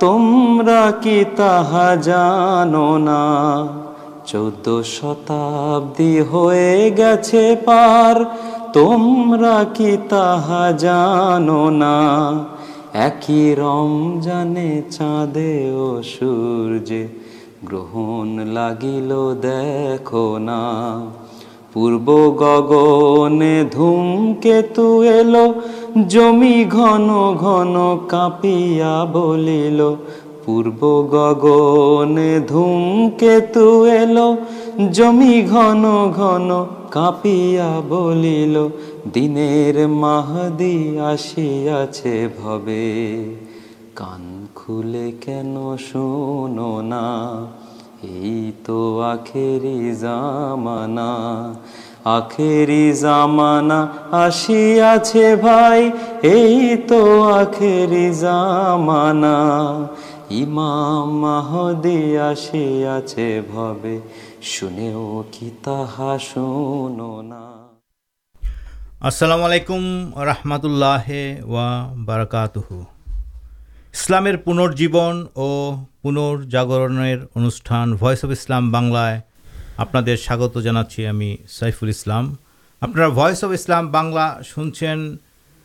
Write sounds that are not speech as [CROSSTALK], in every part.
তোমরা কি তাহা জানো না? চৌদ্দ শতাব্দী হয়ে গেছে পার, তোমরা কি তাহা জানো না? একই রমজানে চাঁদে ও সূর্যে গ্রহণ লাগিল দেখো না। পূর্ব গগনে ধূমকেতু এলো জমি ঘন ঘন কাঁপিয়া বলিল, পূর্ব গগনে ধূমকেতু এলো। জমি ঘন ঘন কাঁপিয়া বলিল, দিনের মাহদি আসিয়াছে ভবে। কান খুলে কেন শোনো না? এই তো আখেরি জামানা। আখেরি জামানা আসিয়াছে ভাই, এই তো আখেরি জামানা। ইমাম মাহদি আসিয়াছে ভবে, শুনেও কি তাহা শোনো না। আসসালামু আলাইকুম রহমতুল্লাহ ওয়া বারাকাতুহু। ইসলামের পুনর্জীবন ও পুনর্জাগরণের অনুষ্ঠান ভয়েস অফ ইসলাম বাংলায় আপনাদের স্বাগত জানাচ্ছি আমি সাইফুল ইসলাম। আপনারা ভয়েস অফ ইসলাম বাংলা শুনছেন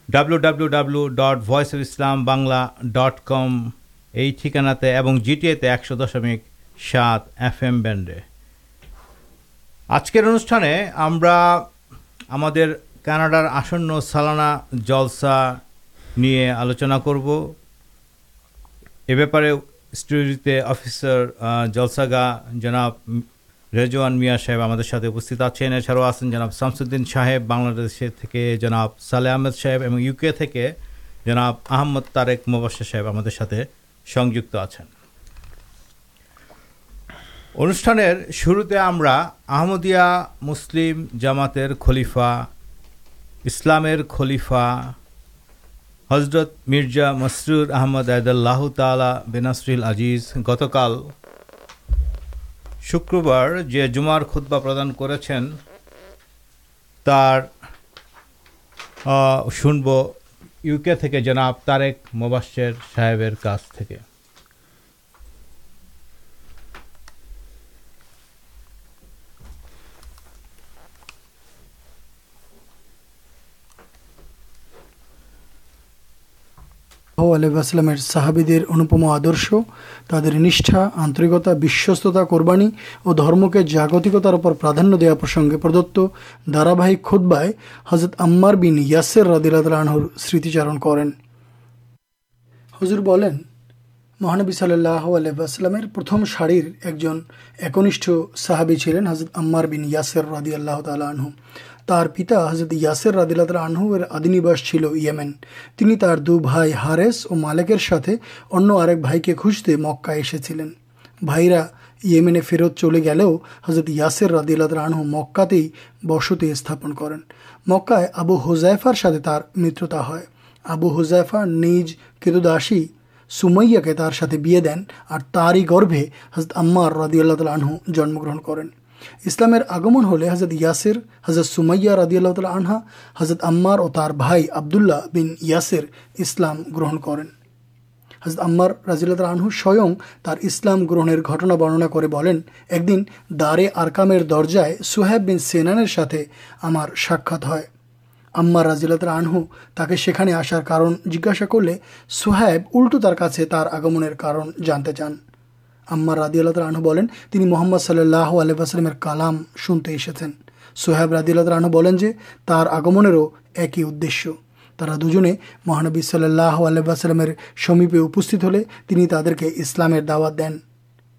W W W dot voice of Islam Bangla dot com এই ঠিকানাতে এবং জিটিএতে একশো দশমিক সাত এফ এম ব্যান্ডে। আজকের অনুষ্ঠানে আমরা আমাদের কানাডার আসন্ন সালানা জলসা নিয়ে আলোচনা করব। এ ব্যাপারে স্টুডিওতে অফিসার জলসাগা জনাব রেজওয়ান মিয়া সাহেব আমাদের সাথে উপস্থিত আছেন। এছাড়াও আছেন জনাব শামসুদ্দিন সাহেব, বাংলাদেশে থেকে জনাব সালে আহমেদ সাহেব এবং ইউকে থেকে জনাব আহমদ তারেক মোবাসা সাহেব আমাদের সাথে সংযুক্ত আছেন। অনুষ্ঠানের শুরুতে আমরা আহমদিয়া মুসলিম জামাতের খলিফা, ইসলামের খলিফা হজরত মির্জা মসরুর আহমদ আয়দাল্লাহ তালা বেনাসরিল আজিজ গতকাল শুক্রবার যে জুমার খুদ্া প্রদান করেছেন, তার শুনব ইউকে থেকে জনাব তারেক মোবাশ্বের সাহেবের কাছ থেকে। আলাইসাল্লামের সাহাবিদের অনুপম আদর্শ, তাদের নিষ্ঠা, আন্তরিকতা, বিশ্বস্ততা, কোরবানি ও ধর্মকে জাগতিকতার উপর প্রাধান্য দেওয়া প্রসঙ্গে প্রদত্ত ধারাবাহিক খুদ্বায় হজরত আম্মার বিন ইয়াসের রাদিল্লাহ আনহুর স্মৃতিচারণ করেন। হুজুর বলেন, মহানবী সাল্লাহ আলাইসাল্লামের প্রথম সারির একজন একনিষ্ঠ সাহাবি ছিলেন হজরত আম্মার বিন ইয়াসের রাদি আল্লাহ তালা আনহু। তার পিতা হজরত ইয়াসের রাদিল্লাহ তালা আনহু এর আদিনিবাস ছিল ইয়েমেন। তিনি তার দু ভাই হারেস ও মালেকের সাথে অন্য আরেক ভাইকে খুঁজতে মক্কা এসেছিলেন। ভাইরা ইয়েমেনে ফেরত চলে গেলেও হজরত ইয়াসের রাদিল্লাহ তালা আনহু মক্কাতেই বসতি স্থাপন করেন। মক্কায় আবু হোজাইফার সাথে তার মিত্রতা হয়। আবু হুজাইফা নিজ কৃতদাসী সুমাইয়াকে তার সাথে বিয়ে দেন আর তারই গর্ভে হজরত আম্মার রাদিয়াল্লাহ তাল আনহু জন্মগ্রহণ করেন। ইসলামের আগমন হলে হজরত ইয়াসির হজরত সুমাইয়া রাদিয়াল্লাহ তাল আনহা হজরত আম্মার ও তার ভাই আবদুল্লাহ বিন ইয়াসির ইসলাম গ্রহণ করেন। হজরত আম্মার রাজিল্লাহ আনহু স্বয়ং তার ইসলাম গ্রহণের ঘটনা বর্ণনা করে বলেন, একদিন দারে আরকামের দরজায় সুহেব বিন সেনানের সাথে আমার সাক্ষাৎ হয়। আম্মার রাজিল্লাহ আনহু তাকে সেখানে আসার কারণ জিজ্ঞাসা করলে সোহেব উল্টো তার কাছে তার আগমনের কারণ জানতে চান। আম্মার রাদিয়াল্লাহ আনহু বলেন, তিনি মোহাম্মদ সাল্লাহ আলহামের কালাম শুনতে এসেছেন। সোহেব রাদিয়াল্লাহ আনহু বলেন যে, তার আগমনেরও একই উদ্দেশ্য। তারা দুজনে মহানবী সাল্লাহ আলহামের সমীপে উপস্থিত হলে তিনি তাদেরকে ইসলামের দাওয়াত দেন।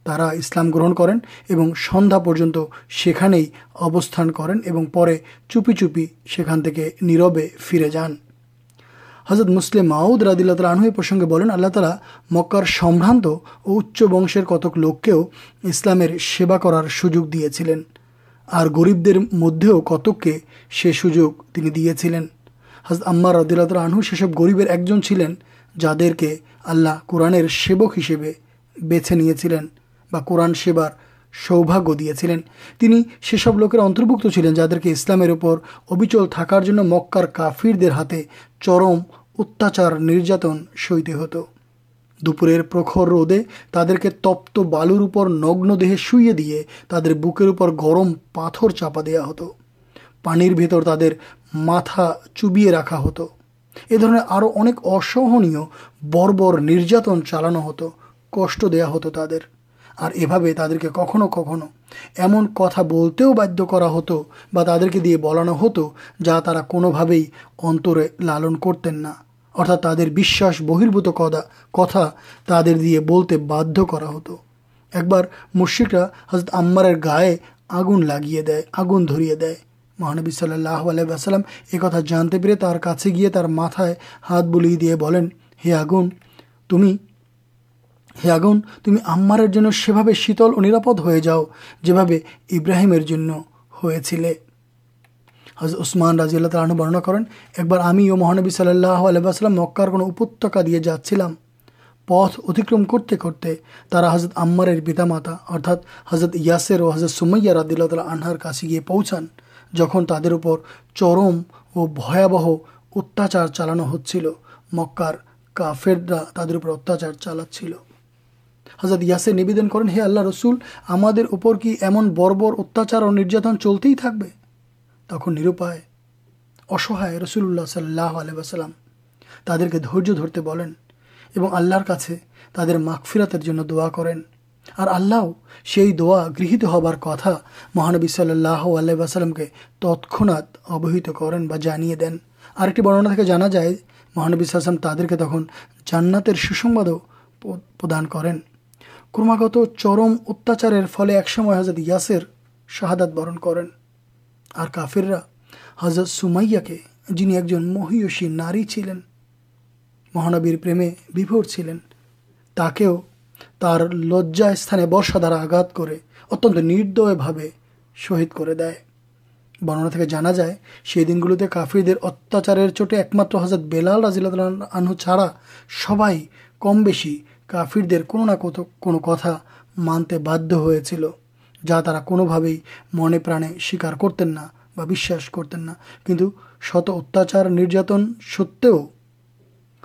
তারা ইসলাম গ্রহণ করেন এবং সন্ধ্যা পর্যন্ত সেখানেই অবস্থান করেন এবং পরে চুপি চুপি সেখান থেকে নীরবে ফিরে যান। হজরত মুসলিম মাউদ রাদিল্লা তালা আনহু প্রসঙ্গে বলেন, আল্লাহ তালা মক্কার সম্ভ্রান্ত ও উচ্চ বংশের কতক লোককেও ইসলামের সেবা করার সুযোগ দিয়েছিলেন। আর গরিবদের মধ্যেও কতককে সে সুযোগ তিনি দিয়েছিলেন। হজরত আম্মার রাদিল্লা তালা আনহু সেসব গরিবের একজন ছিলেন, যাদেরকে আল্লাহ কোরআনের সেবক হিসেবে বেছে নিয়েছিলেন বা কোরআন সেবার সৌভাগ্য দিয়েছিলেন। তিনি সেসব লোকের অন্তর্ভুক্ত ছিলেন যাদেরকে ইসলামের উপর অবিচল থাকার জন্য মক্কার কাফিরদের হাতে চরম অত্যাচার নির্যাতন সইতে হতো। দুপুরের প্রখর রোদে তাদেরকে তপ্ত বালুর উপর নগ্ন দেহে শুইয়ে দিয়ে তাদের বুকের উপর গরম পাথর চাপা দেওয়া হতো। পানির ভেতর তাদের মাথা চুবিয়ে রাখা হতো। এ ধরনের আরও অনেক অসহনীয়, বর্বর নির্যাতন চালানো হতো। কষ্ট দেয়া হতো তাদের। আর এভাবে তাদেরকে কখনো কখনো এমন কথা বলতেও বাধ্য করা হতো বা তাদেরকে দিয়ে বলানো হতো যা তারা কোনোভাবেই অন্তরে লালন করতেন না। অর্থাৎ তাদের বিশ্বাস বহির্ভূত কথা কথা তাদের দিয়ে বলতে বাধ্য করা হতো। একবার মুর্শিকরা হজরত আম্মারের গায়ে আগুন লাগিয়ে দেয়, আগুন ধরিয়ে দেয়। মহানবী সাল্লাহ আলাইসাল্লাম এ কথা জানতে পেরে তার কাছে গিয়ে তার মাথায় হাত বুলিয়ে দিয়ে বলেন, হে আগুন, তুমি হে আগুন, তুমি আম্মারের জন্য সেভাবে শীতল ও নিরাপদ হয়ে যাও, যেভাবে ইব্রাহিমের জন্য হয়েছিলে। হজরত উসমান রাজিউল্লাহ তালু বর্ণনা করেন, একবার আমি ও মহানবী সাল্লাহ আলহাম মক্কার কোনো উপত্যকা দিয়ে যাচ্ছিলাম। পথ অতিক্রম করতে করতে তারা হজরত আম্মারের পিতামাতা, অর্থাৎ হজরত ইয়াসের ও হজরত সুমাইয়া রাদিল্লাহ তাল আনহার কাছে গিয়ে পৌঁছান, যখন তাদের উপর চরম ও ভয়াবহ অত্যাচার চালানো হচ্ছিল। মক্কার কাফেররা তাদের উপর অত্যাচার চালাচ্ছিল। হজরত ইয়াসে নিবেদন করেন, হে আল্লাহ রসুল, আমাদের উপর কি এমন বর্বর অত্যাচার ও নির্যাতন চলতেই থাকবে? তখন নিরুপায়, অসহায় রসুল্লাহ সাল্লাহ আলহাম তাদেরকে ধৈর্য ধরতে বলেন এবং আল্লাহর কাছে তাদের মাগফিরাতের জন্য দোয়া করেন। আর আল্লাহ সেই দোয়া গৃহীত হবার কথা মহানবী সাল্লাহ আল্লাহামকে তৎক্ষণাৎ অবহিত করেন বা জানিয়ে দেন। আরেকটি বর্ণনা থেকে জানা যায়, মহানবী সাল্লাম তাদেরকে তখন জান্নাতের সুসংবাদও প্রদান করেন। ক্রমাগত চরম অত্যাচারের ফলে একসময় হজরত ইয়াসের শাহাদাত বরণ করেন। আর কাফিররা হজরত সুমাইয়াকে, যিনি একজন মহিয়সী নারী ছিলেন, মহানবীর প্রেমে বিভোর ছিলেন, তাকেও তার লজ্জা স্থানে বর্ষা দ্বারা আঘাত করে অত্যন্ত নির্দয়ভাবে শহীদ করে দেয়। বর্ণনা থেকে জানা যায়, সেই দিনগুলোতে কাফিরদের অত্যাচারের চোটে একমাত্র হজরত বেলাল রাজিল্লাহ আনহু ছাড়া সবাই কম বেশি কাফিরদের কোনো না কত কোনো কথা মানতে বাধ্য হয়েছিল, যা তারা কোনোভাবেই মনে প্রাণে স্বীকার করতেন না বা বিশ্বাস করতেন না। কিন্তু শত অত্যাচার, নির্যাতন সত্ত্বেও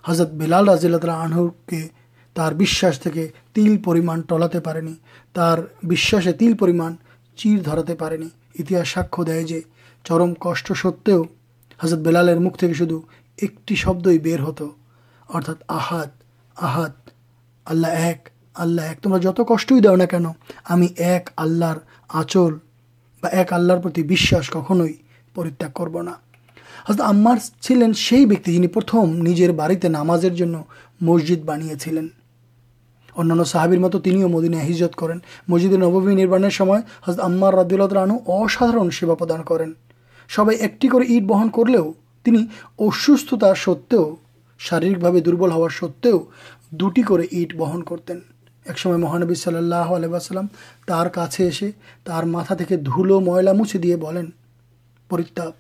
হজরত বেলাল রাজিল্লা আনহুকে তার বিশ্বাস থেকে তিল পরিমাণ টলাতে পারেনি। তার বিশ্বাসে তিল পরিমাণ চির ধরাতে পারেনি। ইতিহাস সাক্ষ্য দেয় যে চরম কষ্ট সত্ত্বেও হজরত বেলালের মুখ থেকে শুধু একটি শব্দই বের হতো, অর্থাৎ আহাত আহাত আল্লাহ এক আল্লাহ এক। তোমরা যত কষ্টই দাও না কেন, আমি এক আল্লাহর আচল বা এক আল্লাহর প্রতি বিশ্বাস কখনোই পরিত্যাগ করব না। হয়তো আম্মার ছিলেন সেই ব্যক্তি যিনি প্রথম নিজের বাড়িতে নামাজের জন্য মসজিদ বানিয়েছিলেন। অন্যান্য সাহাবির মতো তিনিও মদিনায় হিজরত করেন। মসজিদে নবমী নির্মাণের সময় হজরত আম্মার রাদিউল্লাহ রানু অসাধারণ সেবা প্রদান করেন। সবাই একটি করে ইট বহন করলেও তিনি অসুস্থতা সত্ত্বেও, শারীরিকভাবে দুর্বল হওয়ার সত্ত্বেও দুটি করে ইট বহন করতেন। একসময় মহানবী সাল্লাহ আলহাম তার কাছে এসে তার মাথা থেকে ধুলো, ময়লা মুছে দিয়ে বলেন পরিত্যাপ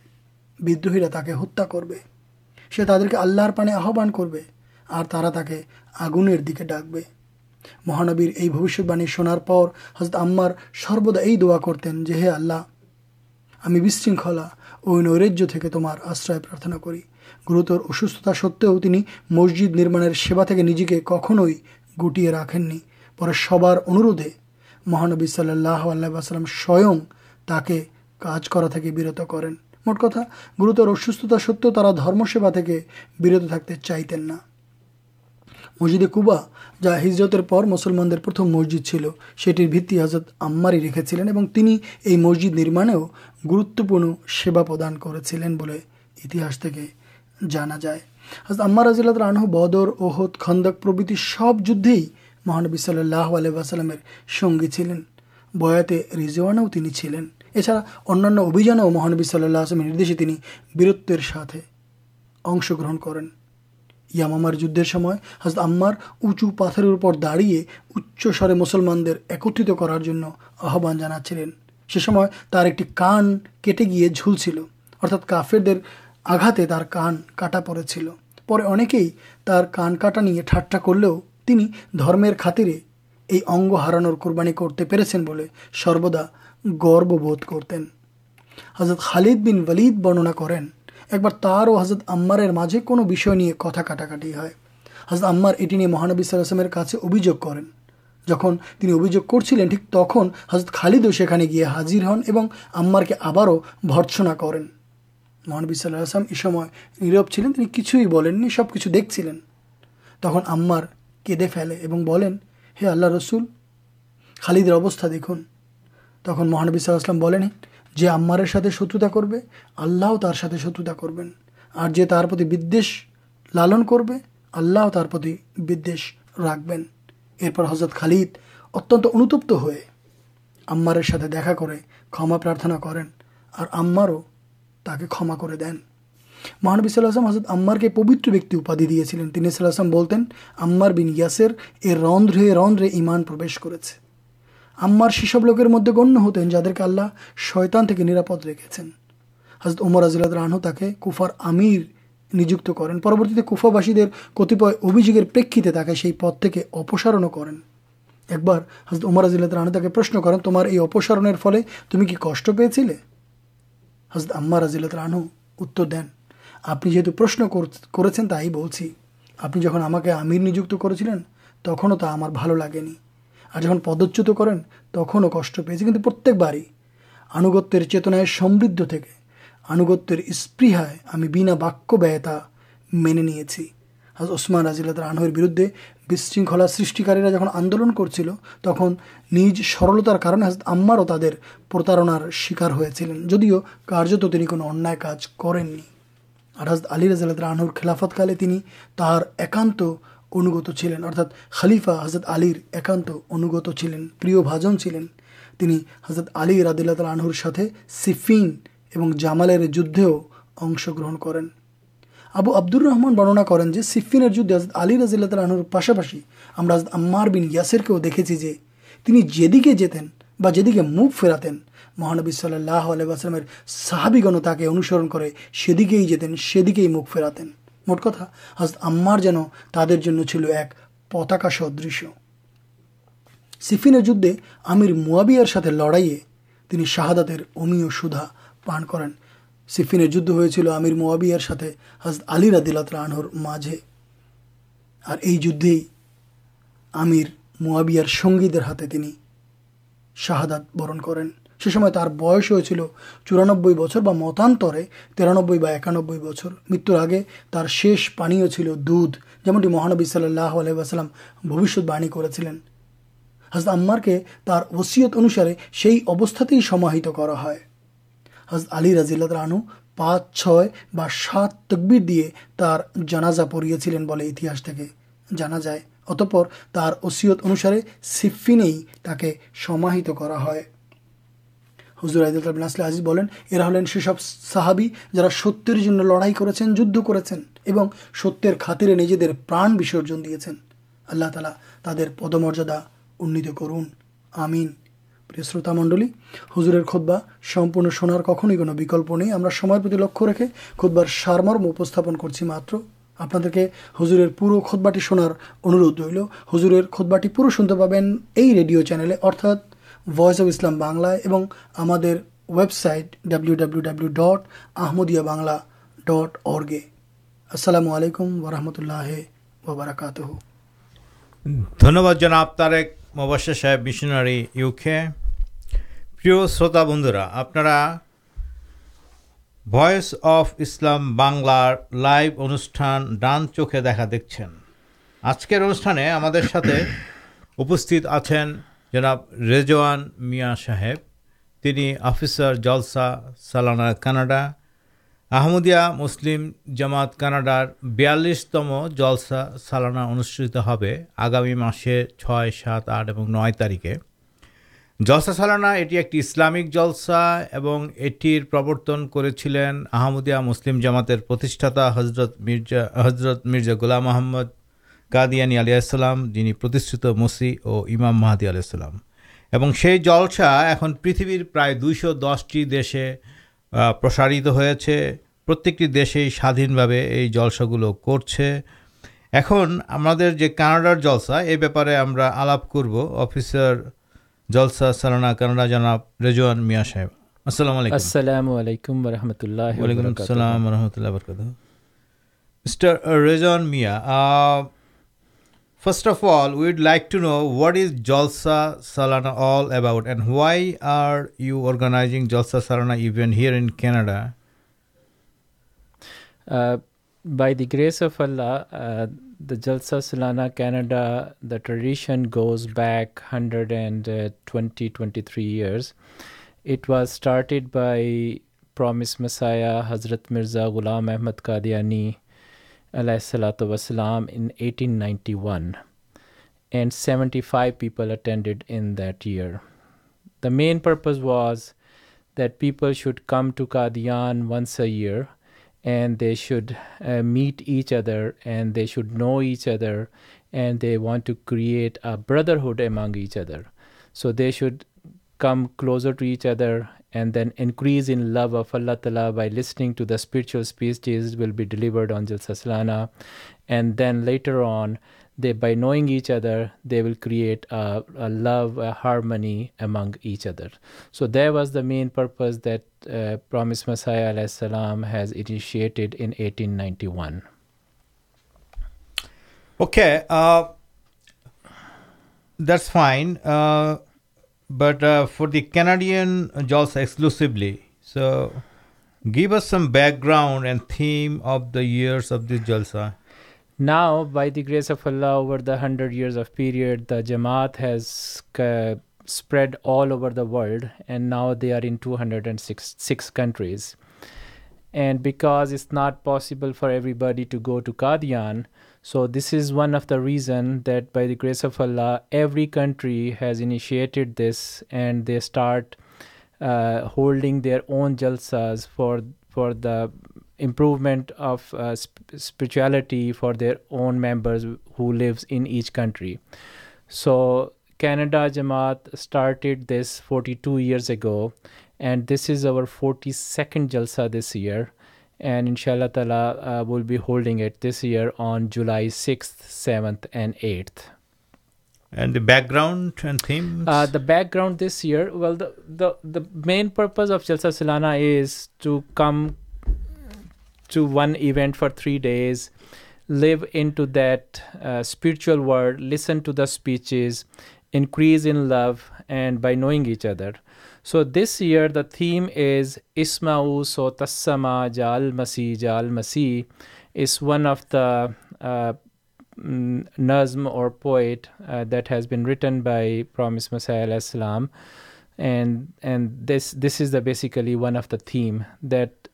বিদ্রোহীরা তাকে হত্যা করবে। সে তাদেরকে আল্লাহর পানে আহ্বান করবে আর তারা তাকে আগুনের দিকে ডাকবে। মহানবীর এই ভবিষ্যৎবাণী শোনার পর হজরত আম্মার সর্বদা এই দোয়া করতেন যে, হে আল্লাহ, আমি বিশৃঙ্খলা ও নৈরাজ্য থেকে তোমার আশ্রয় প্রার্থনা করি। গুরুতর অসুস্থতা সত্ত্বেও তিনি মসজিদ নির্মাণের সেবা থেকে নিজেকে কখনোই গুটিয়ে রাখেননি। পরে সবার অনুরোধে মহানবী সাল্লাহ আল্লাহাম স্বয়ং তাকে কাজ করা থেকে বিরত করেন। মোট কথা, গুরুতর অসুস্থতা সত্ত্বেও তারা ধর্মসেবা থেকে বিরত থাকতে চাইতেন না। মসজিদে কুবা, যা হিজরতের পর মুসলমানদের প্রথম মসজিদ ছিল, সেটির ভিত্তি হজরত আম্মারি রেখেছিলেন এবং তিনি এই মসজিদ নির্মাণেও গুরুত্বপূর্ণ সেবা প্রদান করেছিলেন বলে ইতিহাস থেকে জানা যায়। হজরত আম্মার রাজিল্লাহ আনহু, বদর ওহদ খন্দক প্রভৃতি সব যুদ্ধেই মহানবী সাল্লাহ আলহামের সঙ্গী ছিলেন। বয়াতে রিজওয়ানেও তিনি ছিলেন। এছাড়া অন্যান্য অভিযানেও মহানবী সাল্লাহ আসলামের নির্দেশে তিনি বীরত্বের সাথে অংশগ্রহণ করেন। ইয়ামামার যুদ্ধের সময় হজরত আম্মার উঁচু পাথরের উপর দাঁড়িয়ে উচ্চ স্বরে মুসলমানদের একত্রিত করার জন্য আহ্বান জানাচ্ছিলেন। সে সময় তার একটি কান কেটে গিয়ে ঝুলছিল। অর্থাৎ কাফেরদের আঘাতে তার কান কাটা পড়েছিল। পরে অনেকেই তার কান কাটা নিয়ে ঠাট্টা করলেও তিনি ধর্মের খাতিরে এই অঙ্গ হারানোর কোরবানি করতে পেরেছেন বলে সর্বদা গর্ববোধ করতেন। হজরত খালিদ বিন ওয়ালিদ বর্ণনা করেন, একবার তার ও হজরত আম্মারের মাঝে কোনো বিষয় নিয়ে কথা কাটাকাটি হয়। হজরত আম্মার এটি নিয়ে মহানবী সাল্লামের কাছে অভিযোগ করেন। যখন তিনি অভিযোগ করছিলেন, ঠিক তখন হজরত খালিদও সেখানে গিয়ে হাজির হন এবং আম্মারকে আবারও ভর্ৎসনা করেন। মহানবী সাল্লাহ আসলাম এ সময় নীরব ছিলেন, তিনি কিছুই বলেননি সব কিছু দেখছিলেন। তখন আম্মার কেঁদে ফেলে এবং বলেন, হে আল্লাহ রসুল, খালিদের অবস্থা দেখুন। তখন মহানবী সাল্লাহাম বলেন, যে আম্মারের সাথে শত্রুতা করবে আল্লাহ তার সাথে শত্রুতা করবেন। আর যে তার প্রতি বিদ্বেষ লালন করবে আল্লাহ তার প্রতি বিদ্বেষ রাখবেন। এরপর হজরত খালিদ অত্যন্ত অনুতপ্ত হয়ে আম্মারের সাথে দেখা করে ক্ষমা প্রার্থনা করেন। আর আম্মারও তাকে ক্ষমা করে দেন। মহানবী সাল্লাহাম হজরত আম্মারকে পবিত্র ব্যক্তি উপাধি দিয়েছিলেন। তিনি সাল্লাহাম বলতেন, আম্মার বিন ইয়াসের এর রন্ধ্রে রন্ধ্রে ইমান প্রবেশ করেছে। আম্মার সেসব লোকের মধ্যে গণ্য হতেন যাদেরকে আল্লাহ শয়তান থেকে নিরাপদ রেখেছেন। হজরত ওমর আজিল্লাহ রানহু তাকে কুফার আমির নিযুক্ত করেন। পরবর্তীতে কুফাবাসীদের কতিপয় অভিযোগের প্রেক্ষিতে তাকে সেই পদ থেকে অপসারণও করেন। একবার হজরত ওমর আজিল্লাহ রানহু তাকে প্রশ্ন করেন, তোমার এই অপসারণের ফলে তুমি কি কষ্ট পেয়েছিলে? হজরত আম্মার আজিল্লাহ রানহু উত্তর দেন, আপনি যেহেতু প্রশ্ন করেছেন তাই বলছি। আপনি যখন আমাকে আমির নিযুক্ত করেছিলেন, তখনও তা আমার ভালো লাগেনি। আর যখন পদচ্যুত করেন, তখনও কষ্ট পেয়েছি। কিন্তু প্রত্যেকবারই আনুগত্যের চেতনায় সমৃদ্ধ থেকে, আনুগত্যের স্পৃহায় আমি বিনা বাক্য ব্যয় তা মেনে নিয়েছি। আজ ওসমান রাজিল্লাহ আনহের বিরুদ্ধে বিশৃঙ্খলা সৃষ্টিকারীরা যখন আন্দোলন করছিল, তখন নিজ সরলতার কারণে আম্মারও তাদের প্রতারণার শিকার হয়েছিলেন। যদিও কার্যত তিনি কোনো অন্যায় কাজ করেননি। আর হাজরত আলী রাজিল্লাহ আনহুর খেলাফতকালে তিনি তার একান্ত অনুগত ছিলেন। অর্থাৎ খালিফা হজরত আলীর একান্ত অনুগত ছিলেন, প্রিয় ভাজন ছিলেন। তিনি হজরত আলী রাদিল্লা আনহুর সাথে সিফিন এবং জামালের যুদ্ধেও অংশগ্রহণ করেন। আবু আব্দুর রহমান বর্ণনা করেন যে, সিফিনের যুদ্ধে হজরত আলী রাজিল্লা আনহুর পাশাপাশি আমরা হজরত আম্মার বিন ইয়াসেরকেও দেখেছি যে, তিনি যেদিকে যেতেন বা যেদিকে মুখ ফেরাতেন, মহানবী সাল্লাহ আলাইসলামের সাহাবিগণ তাকে অনুসরণ করে সেদিকেই যেতেন, সেদিকেই মুখ ফেরাতেন। মোট কথা হজরত আম্মার যেন তাদের জন্য ছিল এক পতাকা সদৃশ্য। সিফিনের যুদ্ধে আমির মুয়াবিয়ার সাথে লড়াইয়ে তিনি শাহাদাতের অমীয় সুধা পান করেন। সিফিনের যুদ্ধ হয়েছিল আমির মুয়াবিয়ার সাথে হজরত আলী রাদিল্লা আনহর মাঝে। আর এই যুদ্ধেই আমির মুয়াবিয়ার সঙ্গীদের হাতে তিনি শাহাদাত বরণ করেন। সে সময় তার বয়স হয়েছিল চুরানব্বই বছর বা মতান্তরে তিরানব্বই বা একানব্বই বছর। মৃত্যুর আগে তার শেষ পানীয় ছিল দুধ, যেমনটি মহানবী সাল্লাহ আলহাম ভবিষ্যৎবাণী করেছিলেন। হাজরত আম্মারকে তার ওসিয়ত অনুসারে সেই অবস্থাতেই সমাহিত করা হয়। হাজরত আলী রাজিল্লা রানু পাঁচ, ছয় বা সাত তকবির দিয়ে তার জানাজা পড়িয়েছিলেন বলে ইতিহাস থেকে জানা যায়। অতঃপর তার ওসিয়ত অনুসারে সিফিনেই তাকে সমাহিত করা হয়। হুজুর আইদুল আসলে আজিজ বলেন, এরা হলেন সেসব সাহাবি যারা সত্যের জন্য লড়াই করেছেন, যুদ্ধ করেছেন এবং সত্যের খাতিরে নিজেদের প্রাণ বিসর্জন দিয়েছেন। আল্লাহ তালা তাদের পদমর্যাদা উন্নীত করুন। আমিন। প্রিয় শ্রোতা মণ্ডলী, হুজুরের খোদ্া সম্পূর্ণ শোনার কখনোই কোনো বিকল্প নেই। আমরা সময়ের প্রতি লক্ষ্য রেখে খোদ্বার সারমর্ম উপস্থাপন করছি মাত্র। আপনাদেরকে হুজুরের পুরো খোদবাটি শোনার অনুরোধ রইল। হুজুরের খোদবাটি পুরো শুনতে পাবেন এই রেডিও চ্যানেলে, অর্থাৎ ভয়েস অফ ইসলাম বাংলায় এবং আমাদের website W W W dot Ahmadiyya Bangla dot অর্গে আসসালামু আলাইকুম ওরহমতুল্লাহ ধন্যবাদ জনাব তারেক মোবাসা সাহেব, মিশনারি ইউকে প্রিয় শ্রোতা বন্ধুরা, আপনারা ভয়েস অফ ইসলাম বাংলার লাইভ অনুষ্ঠান ডান চোখে দেখা দেখছেন। আজকের অনুষ্ঠানে আমাদের সাথে উপস্থিত আছেন জনাব রেজওয়ান মিয়া সাহেব। তিনি অফিসার জলসা, সালানা কানাডা, আহমদিয়া মুসলিম জামাত কানাডার বিয়াল্লিশতম জলসা, সালানা অনুষ্ঠিত হবে আগামী মাসে ছয়, সাত, আট এবং নয় তারিখে। জলসা সালানা, এটি একটি ইসলামিক জলসা এবং এটির প্রবর্তন করেছিলেন আহমদিয়া মুসলিম জামাতের প্রতিষ্ঠাতা হজরত মির্জা হজরত মির্জা গোলাম আহমদ কাদিয়ানি আলিয়াল্লাম যিনি প্রতিষ্ঠিত মসি ও ইমাম মাহাদি আলাইসাল্লাম এবং সেই জলসা এখন পৃথিবীর প্রায় দুইশো দশটি দেশে প্রসারিত হয়েছে। প্রত্যেকটি দেশেই স্বাধীনভাবে এই জলসাগুলো করছে। এখন আমাদের যে কানাডার জলসা, এ ব্যাপারে আমরা আলাপ করব। অফিসার জলসা সালানা কানাডা জনাব রেজওয়ান মিয়া সাহেব আসসালামু আলাইকুম আসসালামু আলাইকুম রহমতুল্লাহ ওয়ালাইকুম আসসালাম রহমতুল্লাহ বরকাত mister Rezwan Mia First of all, we'd like to know what is Jalsa Salana all about and why are you organizing Jalsa Salana event here in Canada? Uh, by the grace of Allah, uh, the Jalsa Salana Canada, the tradition goes back 120 uh, 23 years. It was started by Promised Messiah Hazrat Mirza Ghulam Ahmad Qadiani in 1891 and 75 people attended in that year. The main purpose was that people should come to Qadian once a year and they should uh, meet each other and they should know each other and they want to create a brotherhood among each other. So they should come closer to each other and then increase in love of Allah Ta'ala by listening to the spiritual speeches will be delivered on Jalsa Salana. And then later on, they by knowing each other, they will create a, a love, a harmony among each other. So there was the main purpose that uh, Promised Messiah salam has initiated in 1891. Okay, uh, that's fine. Uh, but uh, for the Canadian Jalsa exclusively, so give us some background and theme of the years of this Jalsa. Now, by the grace of Allah, over the hundred years of period, the Jamaat has uh, spread all over the world, and now they are in 206 six countries. And because it's not possible for everybody to go to Qadian, so this is one of the reason that by the grace of Allah, every country has initiated this, and they start uh, holding their own jalsas for for the improvement of uh, sp- spirituality for their own members who lives in each country. So Canada Jamaat started this 42 years ago, and this is our 42nd Jalsa this year. And inshallah ta'ala, uh, we'll be holding it this year on July 6th, 7th, and 8th. And the background and themes? Uh, the background this year, well, the, the, the main purpose of Jalsa Salana is to come to one event for three days, live into that uh, spiritual world, listen to the speeches, increase in love, and by knowing each other. So this year the theme is Isma'u so tassama jal masi jal is one of the uh, nazm or poet uh, that has been written by Promised Messiah salam and and this this is the basically one of the theme that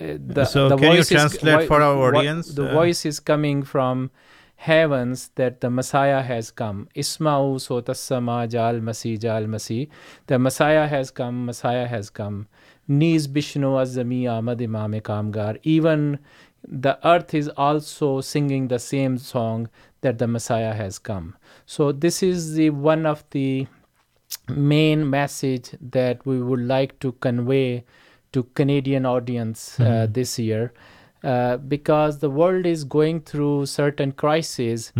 the, so the can you voice is- translate voi- for our audience? the Uh, voice is coming from heavens that the Messiah has come. Isma'u sotassama jal masih jal masih. The Messiah has come, Messiah has come. Niz bishnu azami amad imam kamgar. Even the earth is also singing the same song that the Messiah has come. So this is the one of the main message that we would like to convey to Canadian audience uh, this year. Uh, because the world is going through certain crises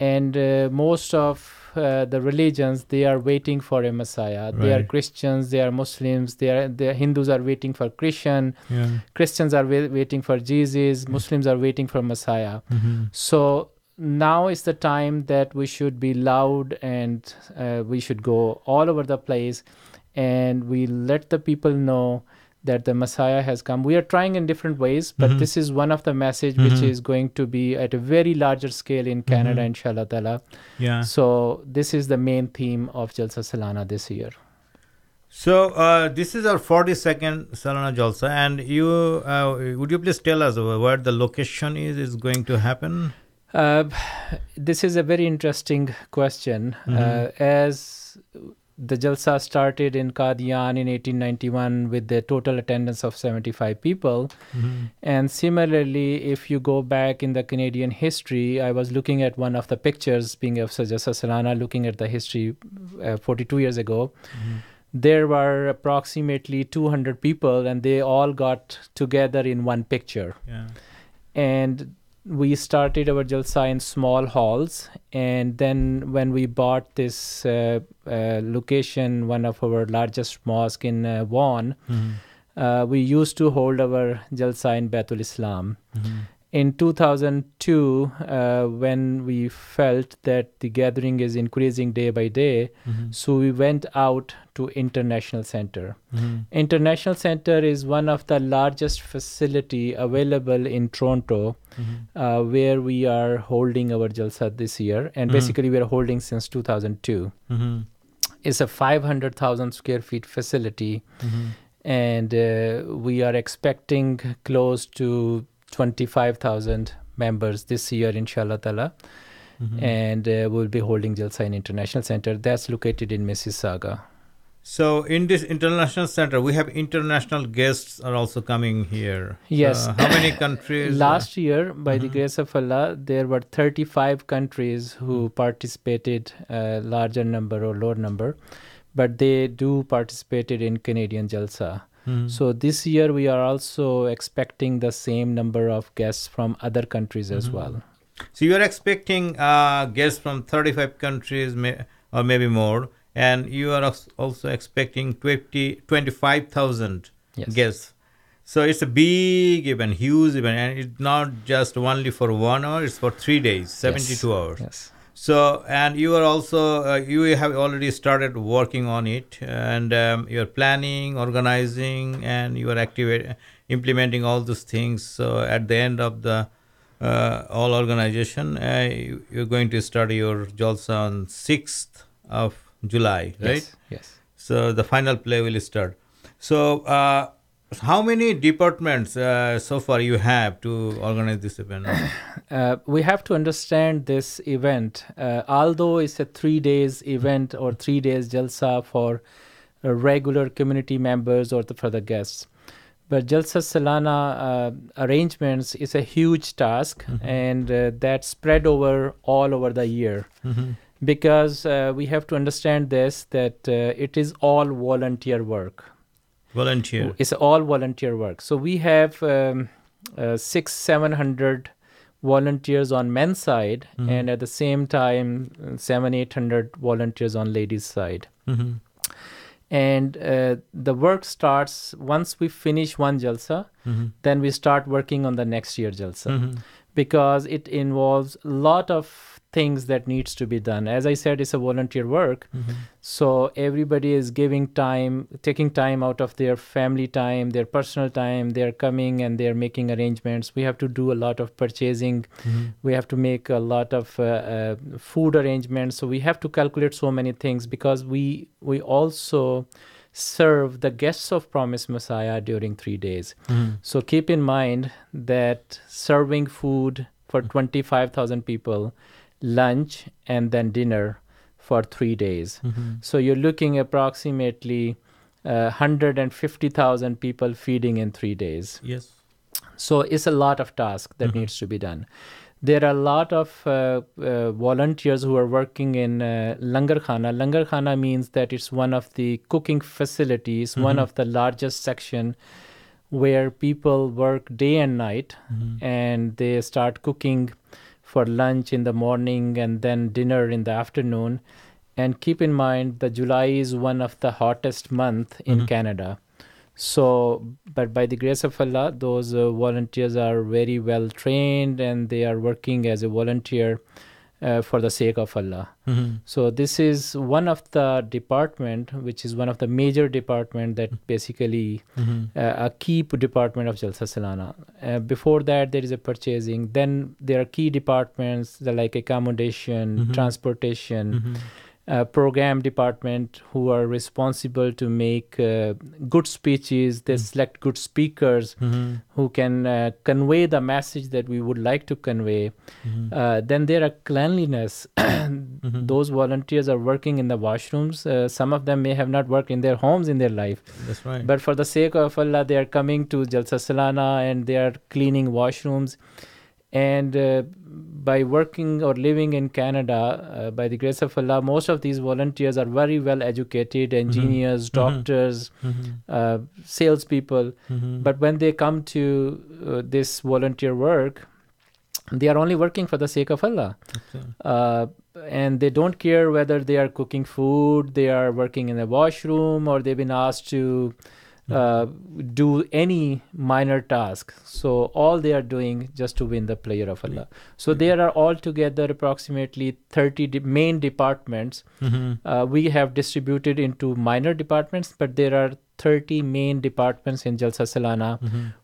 and uh, most of uh, the religions they are waiting for a messiah. They are christians they are muslims they are the hindus are waiting for christian Yeah. christians are wai- waiting for jesus muslims are waiting for messiah. So now is the time that we should be loud and uh, we should go all over the place and we let the people know that the messiah has come. We are trying in different ways but this is one of the message which is going to be at a very larger scale in canada inshallah ta'ala. Yeah. so this is the main theme of jalsa salana this year. So uh, this is our 42nd Salana Jalsa, and you uh, would you please tell us where the location is is going to happen? Uh, this is a very interesting question. Uh, as the Jalsa started in Qadian in 1891 with the total attendance of 75 people. And similarly, if you go back in the Canadian history, I was looking at one of the pictures being of Jalsa Salana, looking at the history uh, 42 years ago. There were approximately 200 people, and they all got together in one picture Yeah. and we started our jalsa in small halls and then when we bought this uh, uh, location one of our largest mosque in uh, Vaughan, uh, we used to hold our jalsa in Baitul Islam in 2002 uh, when we felt that the gathering is increasing day by day so we went out to international center. International center is one of the largest facility available in toronto uh, where we are holding our jalsa this year and basically we are holding since 2002 it's a 500000 square feet facility and uh, we are expecting close to 25000 members this year inshallah ta'ala. And uh, we'll be holding jalsa in international center. That's located in mississauga So in this international center, we have international guests are also coming here. Yes. Uh, how many countries? [COUGHS] last year by the grace of allah there were 35 countries who participated a larger number or lower number but they do participated in canadian jalsa so this year we are also expecting the same number of guests from other countries as well So you are expecting uh, guests from 35 countries may, or maybe more, and you are also expecting 20, 25,000 Yes. guests. So it's a big event, huge event, and it's not just only for one hour; it's for three days, 72 Yes. hours. yes So, and you are also uh, you have already started working on it, and um, you are planning, organizing, and you are activate, implementing all those things. So, at the end of the uh, all organization, uh, you, you're going to start your jalsa on sixth of July, right? yes yes So the final play will start. So, uh, how many departments uh, so far you have to organize this event? [COUGHS] uh, we have to understand this event. Uh, although it's a three days event or three days jalsa for uh, regular community members or the, for the guests, but Jalsa Salana uh, arrangements is a huge task and uh, that spread over all over the year. Because uh, we have to understand this that uh, it is all volunteer work. Volunteer. It's all volunteer work. So we have um, uh, six, seven hundred volunteers on men's side, and at the same time, seven, eight hundred volunteers on ladies' side. Mm-hmm. And uh, the work starts once we finish one jalsa, then we start working on the next year jalsa because it involves a lot of things that needs to be done. As i said it's a volunteer work. So everybody is giving time taking time out of their family time their personal time. They're coming and they're making arrangements. We have to do a lot of purchasing. We have to make a lot of uh, uh, food arrangements. So we have to calculate so many things because we we also serve the guests of promised messiah during 3 days. So keep in mind that serving food for 25,000 people, lunch and then dinner for three days. So you're looking approximately uh, 150,000 people feeding in three days. Yes. So it's a lot of task that needs to be done. There are a lot of uh, uh, volunteers who are working in uh, Langar Khana. Langar Khana means that it's one of the cooking facilities, one of the largest section where people work day and night and they start cooking for lunch in the morning and then dinner in the afternoon. And keep in mind that july is one of the hottest month in canada. So but by the grace of allah those uh, volunteers are very well trained and they are working as a volunteer uh, for the sake of allah. So this is one of the department which is one of the major department that basically uh, a key department of jalsa salana. Uh, before that there is a purchasing. Then there are key departments like accommodation transportation uh, program department who are responsible to make uh, good speeches. They select good speakers who can uh, convey the message that we would like to convey. Uh, then there are cleanliness. [COUGHS] Those volunteers are working in the washrooms. Uh, some of them may have not worked in their homes in their life. That's right. but for the sake of Allah, they are coming to Jalsa Salana and they are cleaning washrooms. And uh, by working or living in Canada, uh, by the grace of Allah, most of these volunteers are very well educated engineers, doctors, uh, salespeople. But when they come to uh, this volunteer work, they are only working for the sake of Allah. Uh, and they don't care whether they are cooking food, they are working in a washroom, or they've been asked to uh, do any minor task. So all they are doing just to win the pleasure of Allah. So there are altogether approximately 30 de- main departments. Uh, we have distributed into minor departments, but there are 30 main departments in Jalsa Salana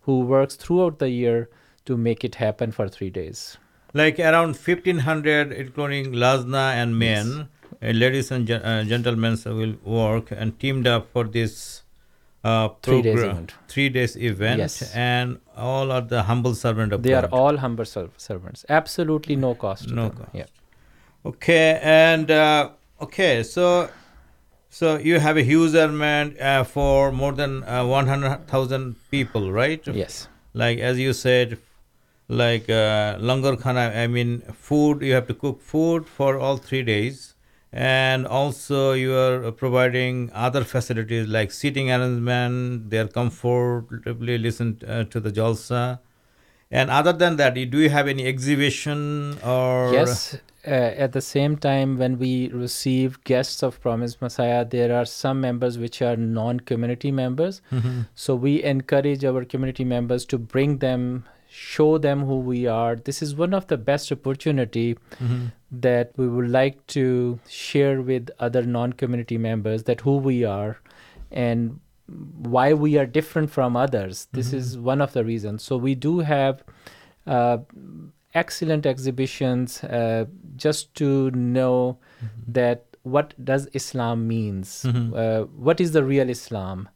who works throughout the year to make it happen for three days. like around 1500 including lazna and men uh, ladies and gen- uh, gentlemen will work and teamed up for this uh, Three days event. three days event Yes. and all are the humble servant of They God. are all humble serv- servants. Absolutely no cost. No cost. Yeah. Okay, and uh, okay, so so you have a huge armament uh, for more than uh, one hundred thousand people, right? Yes. Like as you said, like uh, langar khana. I mean, food. You have to cook food for all three days, and also you are providing other facilities like seating arrangement. They are comfortably listen uh, to the jalsa. And other than that, do you have any exhibition or Yes. Uh, at the same time, when we receive guests of Promised Messiah, there are some members which are non community members. So we encourage our community members to bring them, show them who we are. This is one of the best opportunity that we would like to share with other non community members that who we are and why we are different from others. This is one of the reasons. So we do have uh, excellent exhibitions uh, just to know that what does Islam means, uh, what is the real Islam,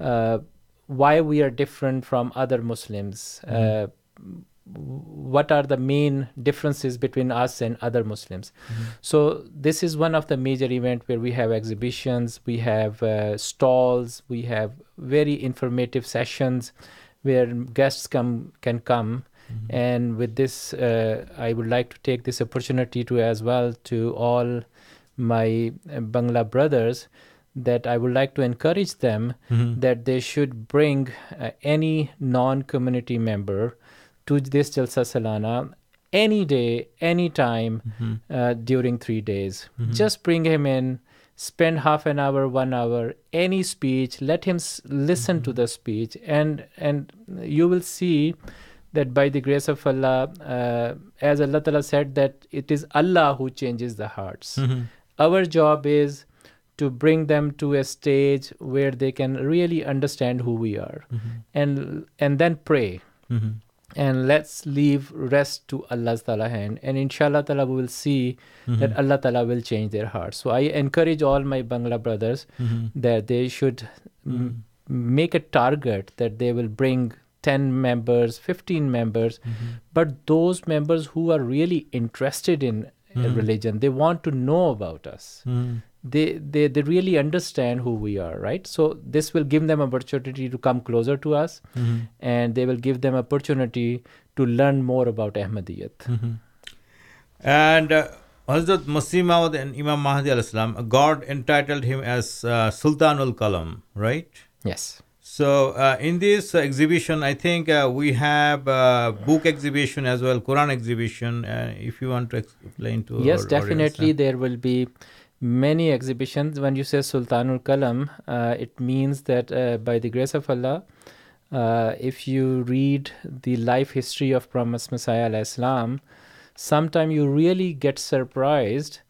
uh, why we are different from other Muslims. Uh, what are the main differences between us and other muslims? So this is one of the major event where we have exhibitions we have uh, stalls we have very informative sessions where guests come can come. And with this uh, i would like to take this opportunity to as well to all my bangla brothers that i would like to encourage them that they should bring uh, any non community member to this Jalsa Salana any day, any time uh, during three days. Just bring him in, spend half an hour, one hour, any speech, let him s- listen to the speech, and and you will see that by the grace of Allah, uh, as Allah Ta'ala said, that it is Allah who changes the hearts. Our job is to bring them to a stage where they can really understand who we are. Mm-hmm. And and then pray. Mm-hmm. And let's leave rest to Allah's Ta'ala hand. And inshallah Ta'ala we will see mm-hmm. that Allah Ta'ala will change their hearts. So I encourage all my Bangla brothers that they should m- make a target that they will bring 10 members, 15 members, but those members who are really interested in religion, they want to know about us. They, they they really understand who we are, right? So this will give them opportunity to come closer to us, and they will give them opportunity to learn more about Ahmadiyyat. And uh, Hazrat Masih and Imam Mahdi al Islam, God entitled him as uh, Sultan ul Kalam, right? Yes. So uh, in this uh, exhibition, I think uh, we have uh, book exhibition as well, Quran exhibition. Uh, if you want to explain to yes definitely audience, there will be many exhibitions. When you say sultanul kalam uh, it means that uh, by the grace of allah uh, if you read the life history of promised messiah salam sometime you really get surprised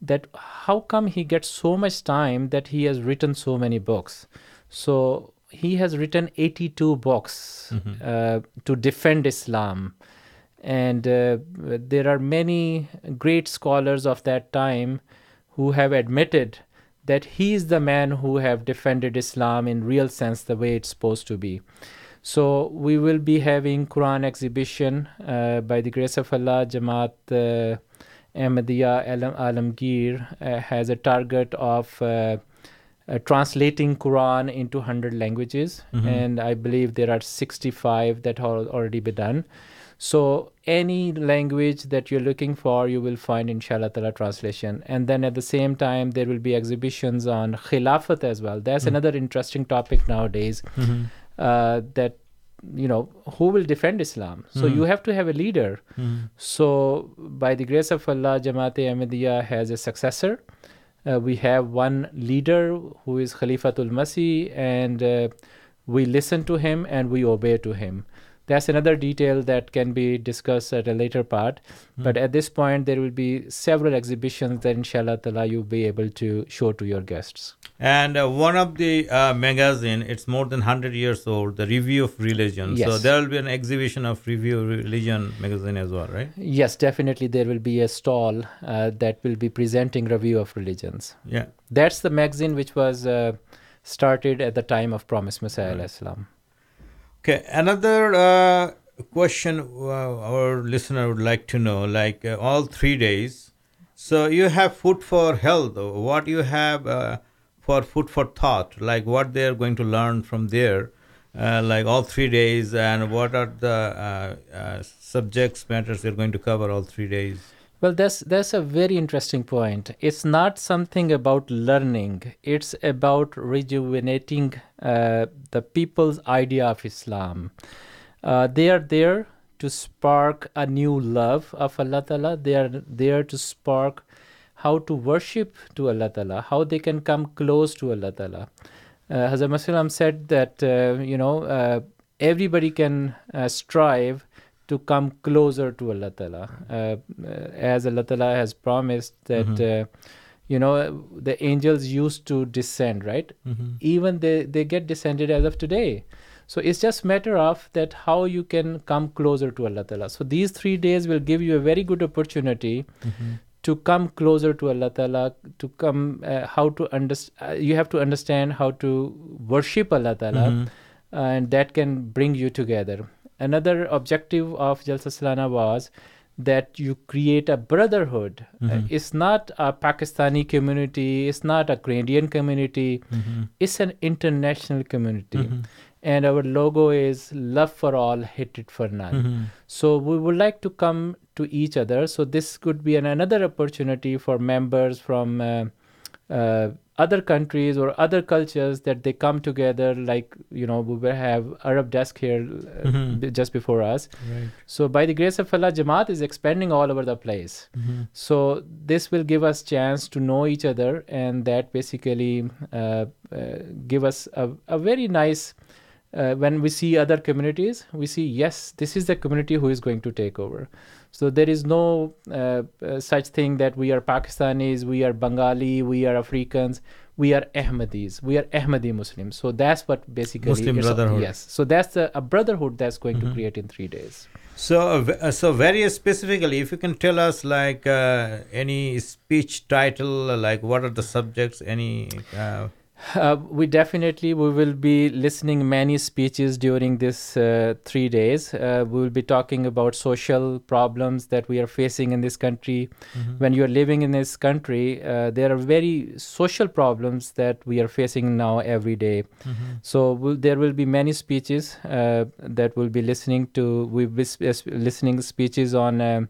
that how come he gets so much time that he has written so many books. So he has written 82 books uh, to defend islam. And uh, there are many great scholars of that time who have admitted that he is the man who have defended islam in real sense the way it's supposed to be. So we will be having quran exhibition uh, by the grace of allah jamaat uh, ahmadiyya Alam, alamgir uh, has a target of uh, uh, translating Quran into 100 languages, and I believe there are 65 that have already been done. So any language that you're looking for, you will find inshallah ta'ala translation. And then at the same time, there will be exhibitions on khilafat as well. That's another interesting topic nowadays. Uh, that you know who will defend Islam. So you have to have a leader. So by the grace of Allah, Jamaat Ahmadiyya has a successor. Uh, we have one leader who is Khalifatul Masih, and uh, we listen to him and we obey to him. That's another detail that can be discussed at a later part. But at this point, there will be several exhibitions that, inshallah, you'll be able to show to your guests. And uh, one of the uh, magazine, it's more than 100 years old, the Review of Religion. So there will be an exhibition of Review of Religion magazine as well, right? Yes, definitely, there will be a stall uh, that will be presenting review of religions. Yeah. That's the magazine which was uh, started at the time of Promised Messiah. alayhi salam. Okay, another uh, question uh, our listener would like to know, like uh, all three days. So you have food for health. What you have uh, for food for thought, like what they are going to learn from there, uh, like all three days, and what are the uh, subjects matters they're going to cover all three days. Well, that's that's a very interesting point. It's not something about learning. It's about rejuvenating uh, the people's idea of Islam. Uh, they are there to spark a new love of Allah Ta'ala. They are there to spark how to worship to Allah Ta'ala, how they can come close to Allah Ta'ala. Uh, Hazrat Masih said that, uh, you know, uh, everybody can uh, strive to come closer to Allah Ta'ala. Uh, uh, as Allah Ta'ala has promised that, uh, you know, the angels used to descend, right? Even they, they get descended as of today. So it's just matter of that how you can come closer to Allah Ta'ala. So these three days will give you a very good opportunity to come closer to Allah Ta'ala, to come, uh, how to understand, uh, you have to understand how to worship Allah Ta'ala, and that can bring you together. Another objective of Jalsa Salana was that you create a brotherhood. Uh, it's not a Pakistani community, it's not a Canadian community, it's an international community. And our logo is love for all, hatred for none. So we would like to come to each other. So this could be an, another opportunity for members from uh, uh, other countries or other cultures that they come together. Like you know, we will have Arab desk here uh, b- just before us. Right. So by the grace of Allah, Jamaat is expanding all over the place. So this will give us chance to know each other, and that basically uh, uh, give us a, a very nice. Uh, when we see other communities, we see yes, this is the community who is going to take over. So there is no uh, uh, such thing that we are Pakistanis, we are Bengali, we are Africans, we are Ahmadis, we are Ahmadi Muslims. So that's what basically Muslim brotherhood. Yes. So that's a, a brotherhood that's going to create in three days. So, uh, uh, so very specifically, if you can tell us like uh, any speech title, uh, like what are the subjects, any. Uh, Uh, we definitely we will be listening many speeches during this uh, three days. Uh, we will be talking about social problems that we are facing in this country. When you are living in this country, uh, there are very social problems that we are facing now every day. So will, there will be many speeches uh, that we'll be listening to. We'll be s- s- listening speeches on uh,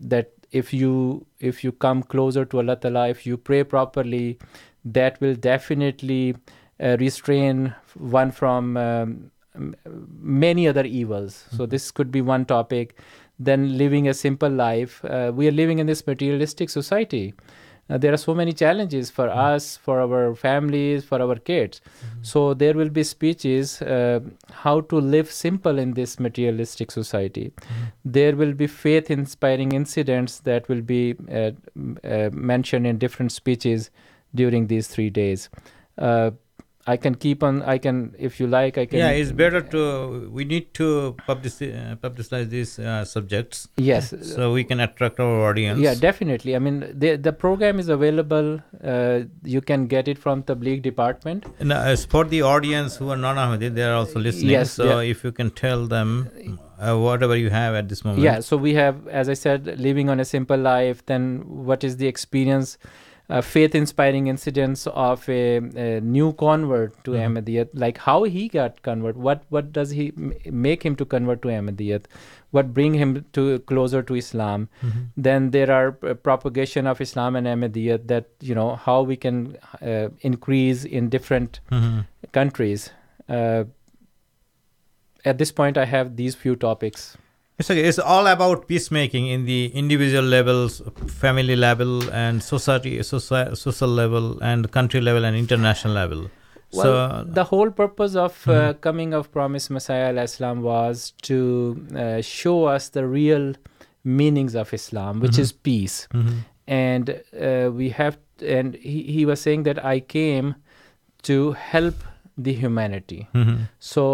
that if you if you come closer to Allah Ta'ala, if you pray properly, that will definitely uh, restrain one from um, many other evils. So this could be one topic. Then living a simple life. Uh, we are living in this materialistic society. Uh, there are so many challenges for us, for our families, for our kids. So there will be speeches uh, how to live simple in this materialistic society. There will be faith-inspiring incidents that will be uh, uh, mentioned in different speeches during these three days. I can keep on. I can, if you like, I can. Yeah, it's better to. We need to publish, uh, publicize these uh, subjects Yes. so we can attract our audience. Yeah, definitely. I mean, the the program is available. Uh, you can get it from Tabligh department. And as for the audience who are non Ahmadi, they are also listening. Yes, so yeah. if you can tell them uh, whatever you have at this moment. Yeah, so we have, as I said, living on a simple life. Then, what is the experience, uh, faith inspiring incidents of a, a new convert to Mhm. Ahmadiyyat? Like how he got convert. What what does he m- make him to convert to Ahmadiyyat? What bring him to closer to Islam? Mhm. Then there are uh, propagation of Islam and Ahmadiyyat. That you know how we can uh, increase in different Mhm. countries. Uh, at this point, I have these few topics. It's okay. It's all about peacemaking in the individual levels, family level, and society, soci- social level, and country level, and international level. Well, so the whole purpose of uh, Mhm. coming of promised Messiah Islam was to uh, show us the real meanings of Islam, which Mhm. is peace. Mhm. And uh, we have, and he, he was saying that I came to help the humanity. Mhm. So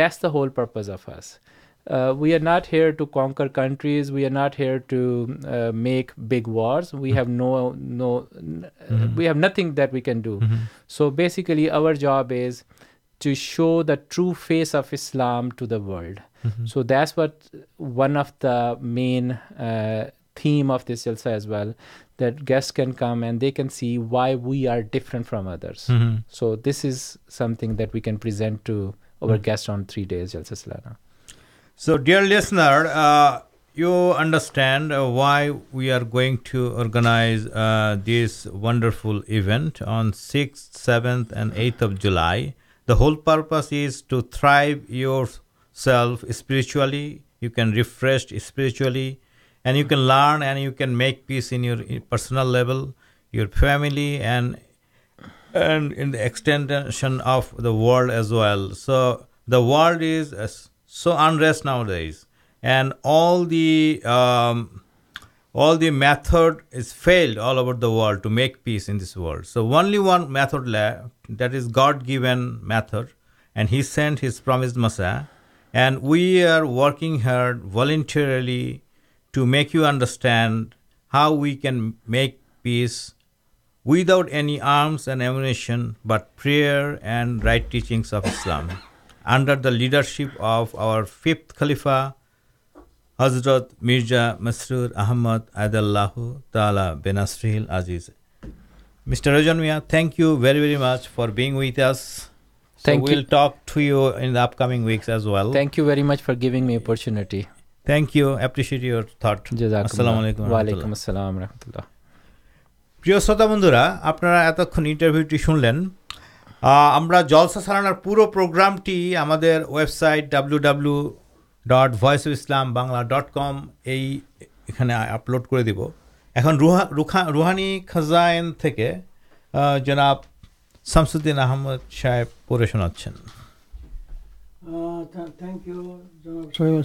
that's the whole purpose of us. Uh, we are not here to conquer countries. We are not here to uh, make big wars. We have no no. n- Mhm. We have nothing that we can do. Mhm. So basically, our job is to show the true face of Islam to the world. Mhm. So that's what one of the main uh, theme of this jalsa as well. That guests can come and they can see why we are different from others. Mhm. So this is something that we can present to our Mm. guests on three days jalsa salana. So, dear listener, uh, you understand uh, why we are going to organize uh, this wonderful event on 6th, 7th, and 8th of July. The whole purpose is to thrive yourself spiritually. You can refresh spiritually, and you can learn and you can make peace in your personal level, your family, and and in the extension of the world as well. So the world is so unrest nowadays, and all the um, all the method is failed all over the world to make peace in this world. So only one method left, that is God-given method, and He sent His promised Messiah, and we are working hard voluntarily to make you understand how we can make peace without any arms and ammunition but prayer and right teachings of Islam under the leadership of our fifth Khalifa Hazrat Mirza Masroor Ahmad Adallahu Ta'ala bin Asril Aziz. Mr. Rajan Mia, thank you very, very much for being with us. So Thank you. we'll talk to you in the upcoming weeks as well. Thank you very much for giving me opportunity. Thank you. Appreciate your thought. Assalamu alaikum. Jazakumullah. Walaikum assalam rahmatullah. প্রিয় শ্রোতা বন্ধুরা আপনারা এতক্ষণ ইন্টারভিউটি শুনলেন আহ, আমরা জলসা সালানার পুরো প্রোগ্রামটি আমাদের website W W dot voice of Islam Bangla dot com এই এখানে আপলোড করে দিব। এখন রুহা, রুখা, রুহানি খাজাইন থেকে জনাব শামসুদ্দিন আহমদ সাহেব পড়ে শোনাচ্ছেন। থ্যাংক ইউ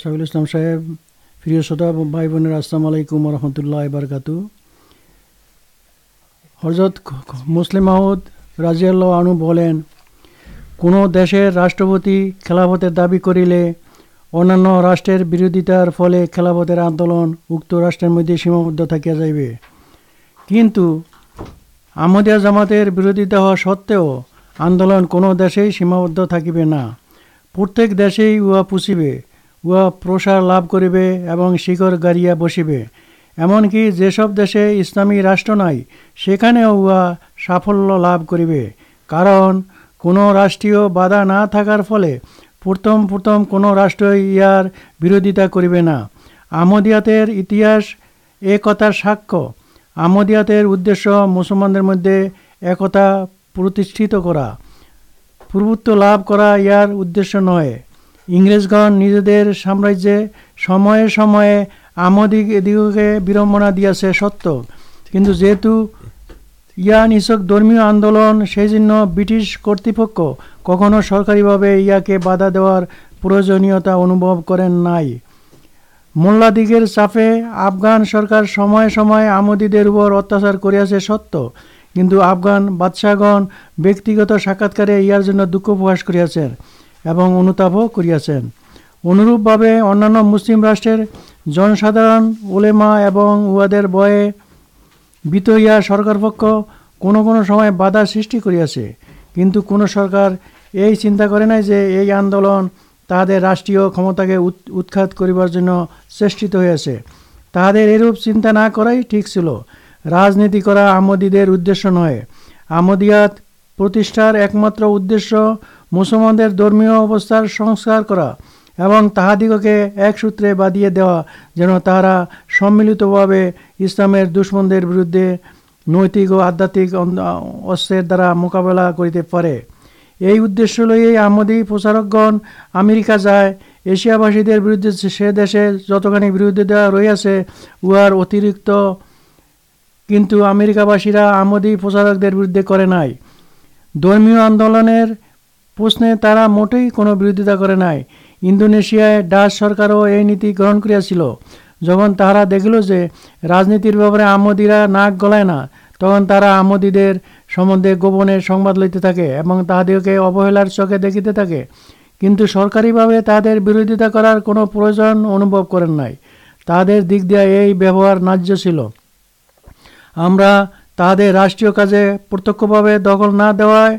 সাহিবুল ইসলাম সাহেব, প্রিয় শ্রোতা ভাই বোনের আসসালামু আলাইকুম রহমতুল্লাহ বারকাতু হজরত মুসলিম মাহুদ রাজিয়াল্লাহ আনু বলেন, কোনো দেশের রাষ্ট্রপতি খেলাফতের দাবি করিলে অন্যান্য রাষ্ট্রের বিরোধিতার ফলে খেলাফতের আন্দোলন উক্ত রাষ্ট্রের মধ্যে সীমাবদ্ধ থাকিয়া যাইবে। কিন্তু আমদিয়া জামাতের বিরোধিতা হওয়া সত্ত্বেও আন্দোলন কোনো দেশেই সীমাবদ্ধ থাকিবে না। প্রত্যেক দেশেই উহা পুষিবে, উহা প্রসার লাভ করিবে এবং শিকড় গাড়িয়া বসিবে। এমনকি যেসব দেশে ইসলামী রাষ্ট্র নাই, সেখানেও উহা সাফল্য লাভ করিবে। কারণ কোনো রাষ্ট্রীয় বাধা না থাকার ফলে প্রথম প্রথম কোনো রাষ্ট্রই ইয়ার বিরোধিতা করিবে না। আমদিয়াতের ইতিহাস এ কথার সাক্ষ্য। আমদিয়াতের উদ্দেশ্য মুসলমানদের মধ্যে একতা প্রতিষ্ঠিত করা। প্রভুত্ব লাভ করা ইয়ার উদ্দেশ্য নয়। ইংরেজগণ নিজেদের সাম্রাজ্যে সময়ে সময়ে আমদিক এদিকে বিড়ম্বনা দিয়াছে সত্য। কিন্তু যেহেতু ইয়া নিছক ধর্মীয় আন্দোলন, সেই জন্য ব্রিটিশ কর্তৃপক্ষ কখনো সরকারিভাবে ইয়াকে বাধা দেওয়ার প্রয়োজনীয়তা অনুভব করেন নাই। মোল্লাদিগের চাপে আফগান সরকার সময়ে সময়ে আমোদিদের উপর অত্যাচার করিয়াছে সত্য। কিন্তু আফগান বাদশাহগণ ব্যক্তিগত সাক্ষাৎকারে ইয়ার জন্য দুঃখ প্রকাশ করিয়াছেন এবং অনুতাপও করিয়াছেন। অনুরূপভাবে অন্যান্য মুসলিম রাষ্ট্রের জনসাধারণ ওলেমা এবং উহাদের বয়ে বিত ইয়া সরকারপক্ষ কোনো কোনো সময় বাধা সৃষ্টি করিয়াছে। কিন্তু কোনো সরকার এই চিন্তা করে নাই যে এই আন্দোলন তাহাদের রাষ্ট্রীয় ক্ষমতাকে উৎ- উৎখাত করিবার জন্য চেষ্টিত হয়েছে তাহাদের এরূপ চিন্তা না করাই ঠিক ছিল। রাজনীতি করা আমদিদের উদ্দেশ্য নয়। আমোদিয়াত প্রতিষ্ঠার একমাত্র উদ্দেশ্য মুসলমানদের ধর্মীয় অবস্থার সংস্কার করা। এবং তাহাদিগকে এক সূত্রে বাঁধিয়ে দেওয়া যেন তাহারা সম্মিলিতভাবে ইসলামের দুশ্মনদের বিরুদ্ধে নৈতিক ও আধ্যাত্মিক অস্ত্রের দ্বারা মোকাবেলা করিতে পারে। এই উদ্দেশ্য লইয়েই আমদি প্রচারকগণ আমেরিকা যায়। এশিয়াবাসীদের বিরুদ্ধে সে দেশে যতখানি বিরোধিতা রইয়াছে, উহার অতিরিক্ত কিন্তু আমেরিকাবাসীরা আমদি প্রচারকদের বিরুদ্ধে করে নাই। ধর্মীয় আন্দোলনের প্রশ্নে তারা মোটেই কোনো বিরোধিতা করে নাই। ইন্দোনেশিয়ায় ডাচ সরকারও এই নীতি গ্রহণ করিয়াছিল। যখন তাহারা দেখল যে রাজনীতির ব্যাপারে আমোদিরা নাক গলায় না, তখন তারা আমদিদের সম্বন্ধে গোপনে সংবাদ লইতে থাকে এবং তাহাদেরকে অবহেলার চোখে দেখিতে থাকে। কিন্তু সরকারিভাবে তাদের বিরোধিতা করার কোনো প্রয়োজন অনুভব করেন নাই। তাদের দিক দিয়ে এই ব্যবহার ন্যায্য ছিল। আমরা তাদের রাষ্ট্রীয় কাজে প্রত্যক্ষভাবে দখল না দেওয়ায়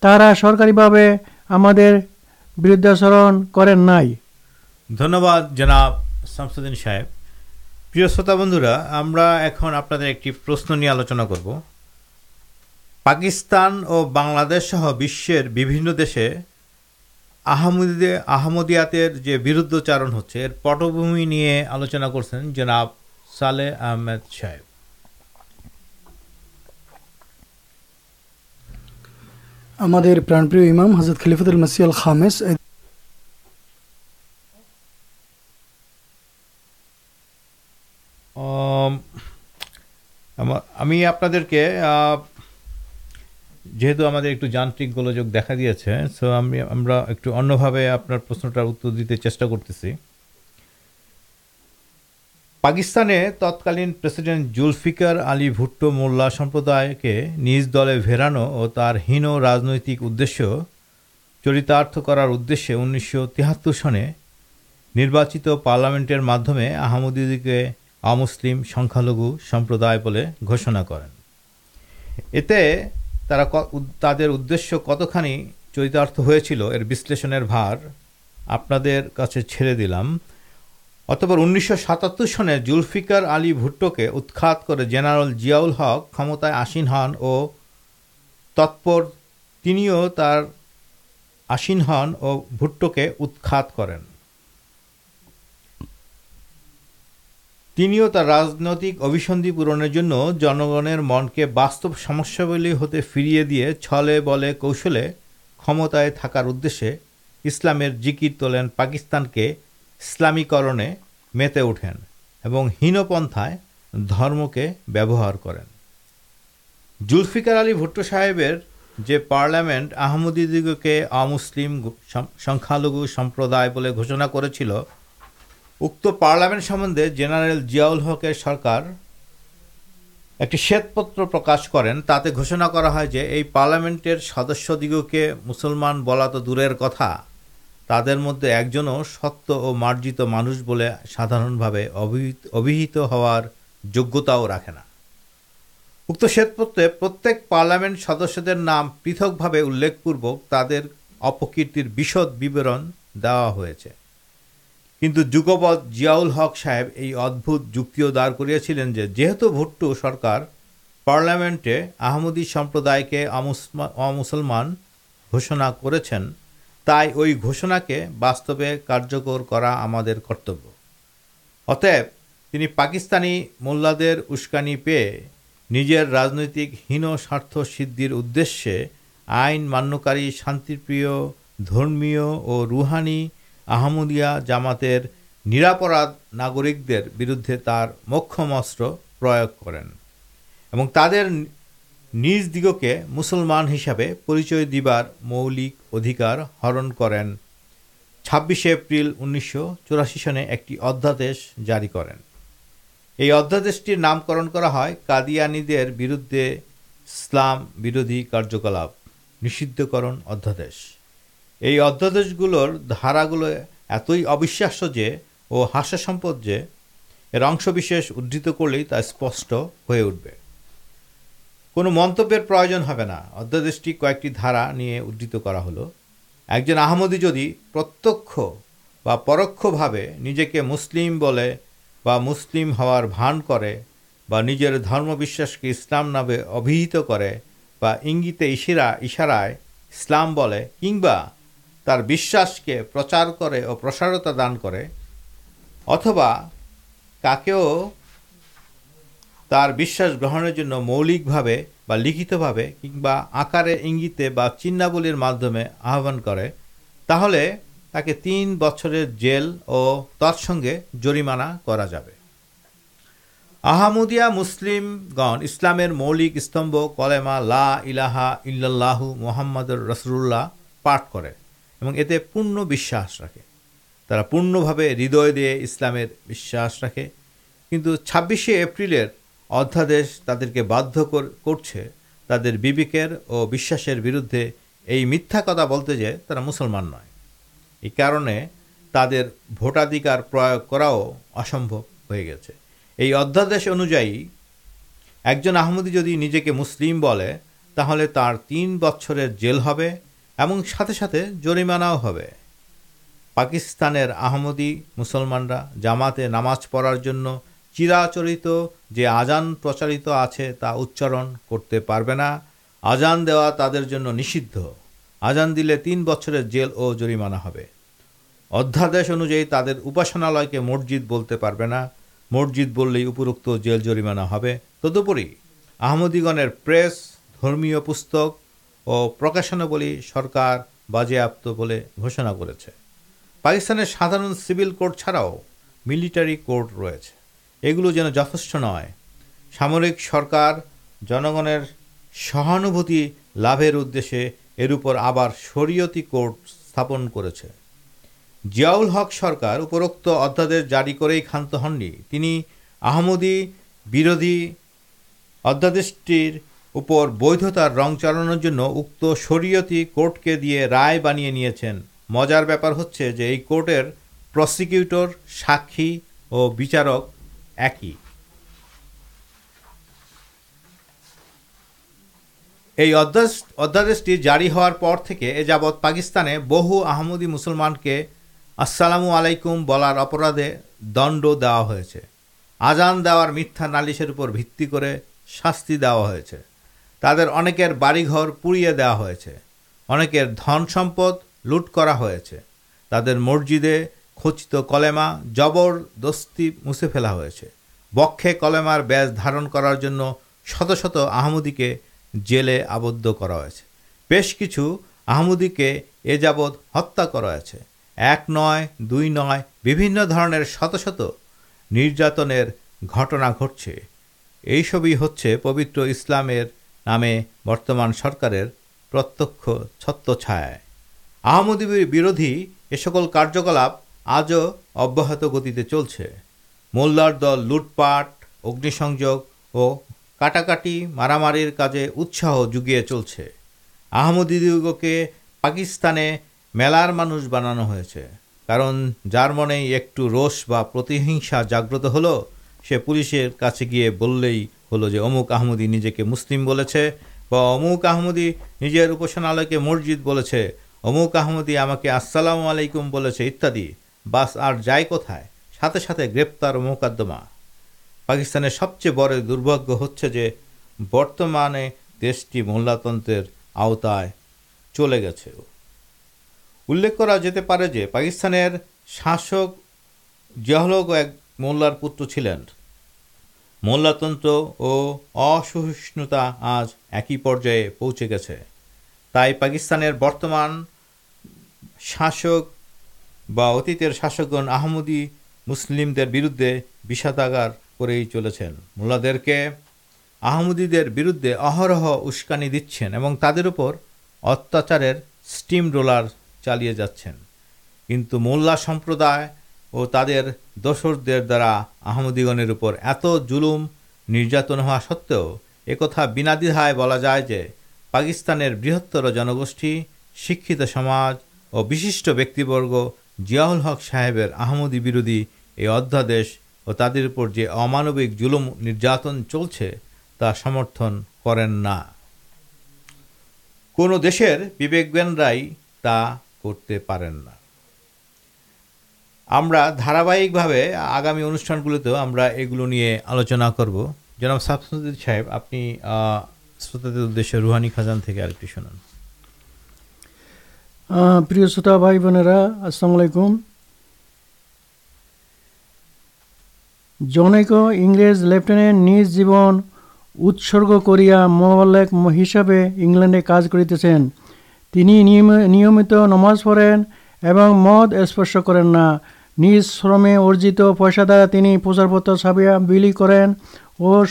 তারা সরকারিভাবে আমাদের বিরুদ্ধাচরণ করেন নাই। ধন্যবাদ, জনাব শামসুদ্দিন সাহেব। প্রিয় শ্রোতা বন্ধুরা, আমরা এখন আপনাদের একটি প্রশ্ন নিয়ে আলোচনা করব। পাকিস্তান ও বাংলাদেশ সহ বিশ্বের বিভিন্ন দেশে আহমদে আহমদিয়াতের যে বিরুদ্ধচারণ হচ্ছে, এর পটভূমি নিয়ে আলোচনা করছেন জনাব সালে আহমেদ সাহেব। আমাদের প্রাণপ্রিয় ইমাম হজরত খলিফতুল মসিয়াল খামেস এই আমা- আপনাদেরকে যেহেতু আমাদের একটু যান্ত্রিক গোলযোগ দেখা দিয়েছে সো আমি, আমরা একটু অন্যভাবে আপনার প্রশ্নটার উত্তর দিতে চেষ্টা করতেছি। পাকিস্তানে তৎকালীন প্রেসিডেন্ট জুলফিকার আলী ভুট্টো মোল্লা সম্প্রদায়কে নিজ দলে ফেরানো ও তার হীন রাজনৈতিক উদ্দেশ্য চরিতার্থ করার উদ্দেশ্যে উনিশশো তিয়াত্তর সনে নির্বাচিত পার্লামেন্টের মাধ্যমে আহমদীদিকে অমুসলিম সংখ্যালঘু সম্প্রদায় বলে ঘোষণা করেন। এতে তারা তাদের উদ্দেশ্য কতখানি চরিতার্থ হয়েছিল এর বিশ্লেষণের ভার আপনাদের কাছে ছেড়ে দিলাম। অতপর উনিশশো সাতাত্তর সনে জুলফিকার আলী ভুট্টোকে উৎখাত করে জেনারেল জিয়াউল হক ক্ষমতায় আসীন হন ও তৎপর তিনিও তার আসীন হন ও ভুট্টোকে উৎখাত করেন। তিনিও তার রাজনৈতিক অভিসন্ধি পূরণের জন্য জনগণের মনকে বাস্তব সমস্যাবলী হতে ফিরিয়ে দিয়ে ছলে বলে কৌশলে ক্ষমতায় থাকার উদ্দেশ্যে ইসলামের জিকির তোলেন পাকিস্তানকে ইসলামীকরণে মেতে ওঠেন এবং হীনপন্থায় ধর্মকে ব্যবহার করেন। জুলফিকার আলী ভুট্টো সাহেবের যে পার্লামেন্ট আহমদীদিগকে অমুসলিম সংখ্যালঘু সম্প্রদায় বলে ঘোষণা করেছিল, উক্ত পার্লামেন্ট সম্বন্ধে জেনারেল জিয়াউল হকের সরকার একটি শ্বেতপত্র প্রকাশ করেন। তাতে ঘোষণা করা হয় যে এই পার্লামেন্টের সদস্যদিগকে মুসলমান বলা তো দূরের কথা তাদের মধ্যে একজনও সত্য ও মার্জিত মানুষ বলে সাধারণভাবে অভিহিত হওয়ার যোগ্যতাও রাখে না। উক্ত শ্বেতপত্রে প্রত্যেক পার্লামেন্ট সদস্যদের নাম পৃথকভাবে উল্লেখপূর্বক তাদের অপকীর্তির বিশদ বিবরণ দেওয়া হয়েছে। কিন্তু যুগপৎ জিয়াউল হক সাহেব এই অদ্ভুত যুক্তিও দাঁড় করিয়েছিলেন যে, যেহেতু ভুট্টো সরকার পার্লামেন্টে আহমদী সম্প্রদায়কে অমুসলমান ঘোষণা করেছেন তাই ওই ঘোষণাকে বাস্তবে কার্যকর করা আমাদের কর্তব্য। অতএব তিনি পাকিস্তানি মোল্লাদের উস্কানি পেয়ে নিজের রাজনৈতিক হীন স্বার্থ সিদ্ধির উদ্দেশ্যে আইন মান্যকারী শান্তিপ্রিয়, ধর্মীয় ও রুহানি আহমদিয়া জামাতের নিরাপরাধ নাগরিকদের বিরুদ্ধে তার মোক্ষম অস্ত্র প্রয়োগ করেন এবং তাদের নিজ দিগকে মুসলমান হিসাবে পরিচয় দিবার মৌলিক অধিকার হরণ করেন। ছাব্বিশে এপ্রিল উনিশশো চুরাশি সনে একটি অধ্যাদেশ জারি করেন। এই অধ্যাদেশটির নামকরণ করা হয় কাদিয়ানিদের বিরুদ্ধে ইসলাম বিরোধী কার্যকলাপ, নিষিদ্ধকরণ অধ্যাদেশ। এই অধ্যাদেশগুলোর ধারাগুলো এতই অবিশ্বাস্য যে ও হাস্যসম্পদ যে, এর অংশবিশেষ উদ্ধৃত করলেই তা স্পষ্ট হয়ে উঠবে। কোনো মন্তব্যের প্রয়োজন হবে না। অধ্যাদেশটি কয়েকটি ধারা নিয়ে উদ্ধৃত করা হলো। একজন আহমদি যদি প্রত্যক্ষ বা পরোক্ষভাবে নিজেকে মুসলিম বলে বা মুসলিম হওয়ার ভান করে বা নিজের ধর্মবিশ্বাসকে ইসলাম নামে অভিহিত করে বা ইঙ্গিতে ইশিরা, ইশারায় ইসলাম বলে কিংবা তার বিশ্বাসকে প্রচার করে ও প্রসারতা দান করে, অথবা কাকেও তার বিশ্বাস গ্রহণের জন্য মৌলিকভাবে বা লিখিতভাবে কিংবা আকারে ইঙ্গিতে বা চিহ্নাবলীর মাধ্যমে আহ্বান করে, তাহলে তাকে তিন বছরের জেল ও তৎসঙ্গে জরিমানা করা যাবে। আহমদিয়া মুসলিমগণ ইসলামের মৌলিক স্তম্ভ কলেমা লা ইলাহা ইল্লাল্লাহু মোহাম্মদুর রসুল্লাহ পাঠ করে এবং এতে পূর্ণ বিশ্বাস রাখে। তারা পূর্ণভাবে হৃদয় দিয়ে ইসলামের বিশ্বাস রাখে। কিন্তু ছাব্বিশে এপ্রিলের অধ্যাদেশ তাদেরকে বাধ্য কর- করছে। তাদের বিবেকের ও বিশ্বাসের বিরুদ্ধে এই মিথ্যা কথা বলতে যে তারা মুসলমান নয়। এই কারণে তাদের ভোটাধিকার প্রয়োগ করাও অসম্ভব হয়ে গেছে। এই অধ্যাদেশ অনুযায়ী একজন আহমদি যদি নিজেকে মুসলিম বলে, তাহলে তার তিন বছরের জেল হবে এবং সাথে সাথে জরিমানাও হবে। পাকিস্তানের আহমদি মুসলমানরা জামাতে নামাজ পড়ার জন্য চিরাচরিত, যে আজান প্রচারিত আছে তা উচ্চারণ করতে পারবে না। আজান দেওয়া তাদের জন্য নিষিদ্ধ। আজান দিলে তিন বছরের জেল ও জরিমানা হবে। অধ্যাদেশ অনুযায়ী তাদের উপাসনালয়কে মসজিদ বলতে পারবে না। মসজিদ বললেই উপরোক্ত জেল জরিমানা হবে। তদুপরি আহমদিগণের প্রেস, ধর্মীয় পুস্তক ও প্রকাশনাবলী সরকার বাজেয়াপ্ত বলে ঘোষণা করেছে। পাকিস্তানের সাধারণ সিভিল কোর্ট ছাড়াও মিলিটারি কোর্ট রয়েছে। এগুলো যেন যথেষ্ট নয়। সামরিক সরকার জনগণের সহানুভূতি লাভের উদ্দেশ্যে এর উপর আবার শরীয়তি কোর্ট স্থাপন করেছে। জিয়াউল হক সরকার উপরোক্ত অধ্যাদেশ জারি করেই ক্ষান্ত হননি। তিনি আহমদি বিরোধী অধ্যাদেশটির উপর বৈধতার রং চালানোর জন্য উক্ত শরীয়তি কোর্টকে দিয়ে রায় বানিয়ে নিয়েছেন। মজার ব্যাপার হচ্ছে যে এই কোর্টের প্রসিকিউটর, সাক্ষী ও বিচারক একই। এই অধ্যাদেশ অধ্যাদেশটি জারি হওয়ার পর থেকে এ যাবৎ পাকিস্তানে বহু আহমদি মুসলমানকে আসসালামু আলাইকুম বলার অপরাধে দণ্ড দেওয়া হয়েছে। আজান দেওয়ার মিথ্যা নালিশের উপর ভিত্তি করে শাস্তি দেওয়া হয়েছে। তাদের অনেকের বাড়িঘর পুড়িয়ে দেওয়া হয়েছে। অনেকের ধন সম্পদ লুট করা হয়েছে। তাদের মসজিদে খচিত কলেমা জবরদস্তি মুছে ফেলা হয়েছে। বক্ষে কলেমার ব্যাজ ধারণ করার জন্য শত শত আহমদিকে জেলে আবদ্ধ করা হয়েছে। বেশ কিছু আহমদিকে এ যাবৎ হত্যা করা হয়েছে। এক নয়, দুই নয়, বিভিন্ন ধরনের শত শত নির্যাতনের ঘটনা ঘটছে। এইসবই হচ্ছে পবিত্র ইসলামের নামে বর্তমান সরকারের প্রত্যক্ষ ছত্রছায়ায়। আহমদি বিরোধী এ সকল কার্যকলাপ আজও অব্যাহত গতিতে চলছে। মোল্লার দল লুটপাট, অগ্নিসংযোগ ও কাটাকাটি মারামারির কাজে উৎসাহ জুগিয়ে চলছে। আহমদিদিগকে পাকিস্তানে মেলার মানুষ বানানো হয়েছে। কারণ যার মনেই একটু রোষ বা প্রতিহিংসা জাগ্রত হলো, সে পুলিশের কাছে গিয়ে বললেই হলো যে অমুক আহমদি নিজেকে মুসলিম বলেছে বা অমুক আহমদি নিজের উপাসনালয়কে মসজিদ বলেছে, অমুক আহমদি আমাকে আসসালামু আলাইকুম বলেছে ইত্যাদি। বাস আর যায় কোথায়? সাথে সাথে গ্রেপ্তার ও মোকদ্দমা। পাকিস্তানের সবচেয়ে বড় দুর্ভাগ্য হচ্ছে যে, বর্তমানে দেশটি মোল্লাতন্ত্রের আওতায় চলে গেছে। উল্লেখ করা যেতে পারে যে, পাকিস্তানের শাসক জিয়াউল এক মোল্লার পুত্র ছিলেন। মোল্লাতন্ত্র ও অসহিষ্ণুতা আজ একই পর্যায়ে পৌঁছে গেছে। তাই পাকিস্তানের বর্তমান শাসক বা অতীতের শাসকগণ আহমদি মুসলিমদের বিরুদ্ধে বিষাদাগার করেই চলেছেন। মোল্লাদেরকে আহমদীদের বিরুদ্ধে অহরহ উস্কানি দিচ্ছেন এবং তাদের উপর অত্যাচারের স্টিম রোলার চালিয়ে যাচ্ছেন। কিন্তু মোল্লা সম্প্রদায় ও তাদের দোসরদের দ্বারা আহমদীগণের উপর এত জুলুম নির্যাতন হওয়া সত্ত্বেও একথা বিনা দ্বিধায় বলা যায় যে পাকিস্তানের বৃহত্তর জনগোষ্ঠী, শিক্ষিত সমাজ ও বিশিষ্ট ব্যক্তিবর্গ জিয়াউল হক সাহেবের আহমদী বিরোধী এই অধ্যাদেশ ও তাদের উপর যে অমানবিক জুলুম নির্যাতন চলছে, তা সমর্থন করেন না। কোনো দেশের বিবেকজ্ঞানরাই তা করতে পারেন না। আমরা ধারাবাহিকভাবে আগামী অনুষ্ঠানগুলোতেও আমরা এগুলো নিয়ে আলোচনা করব। জনাব সাবসুদ্দিন সাহেব, আপনি শ্রোতাদের উদ্দেশ্যে রুহানি খাজান থেকে আরেকটি শোনান। প্রিয় শ্রোতা, ভাই বোনেরা, আসসালামু আলাইকুম। জনৈক ইংরেজ লেফটেন্যান্ট নিজ জীবন উৎসর্গ করিয়া মোবাল্লেক হিসাবে ইংল্যান্ডে কাজ করিতেছেন। তিনি নিয়ম- নিয়মিত নমাজ পড়েন এবং মদ স্পর্শ করেন না। নিজ শ্রমে অর্জিত পয়সা দ্বারা তিনি প্রচারপত্র ছাপিয়া বিলি করেন ও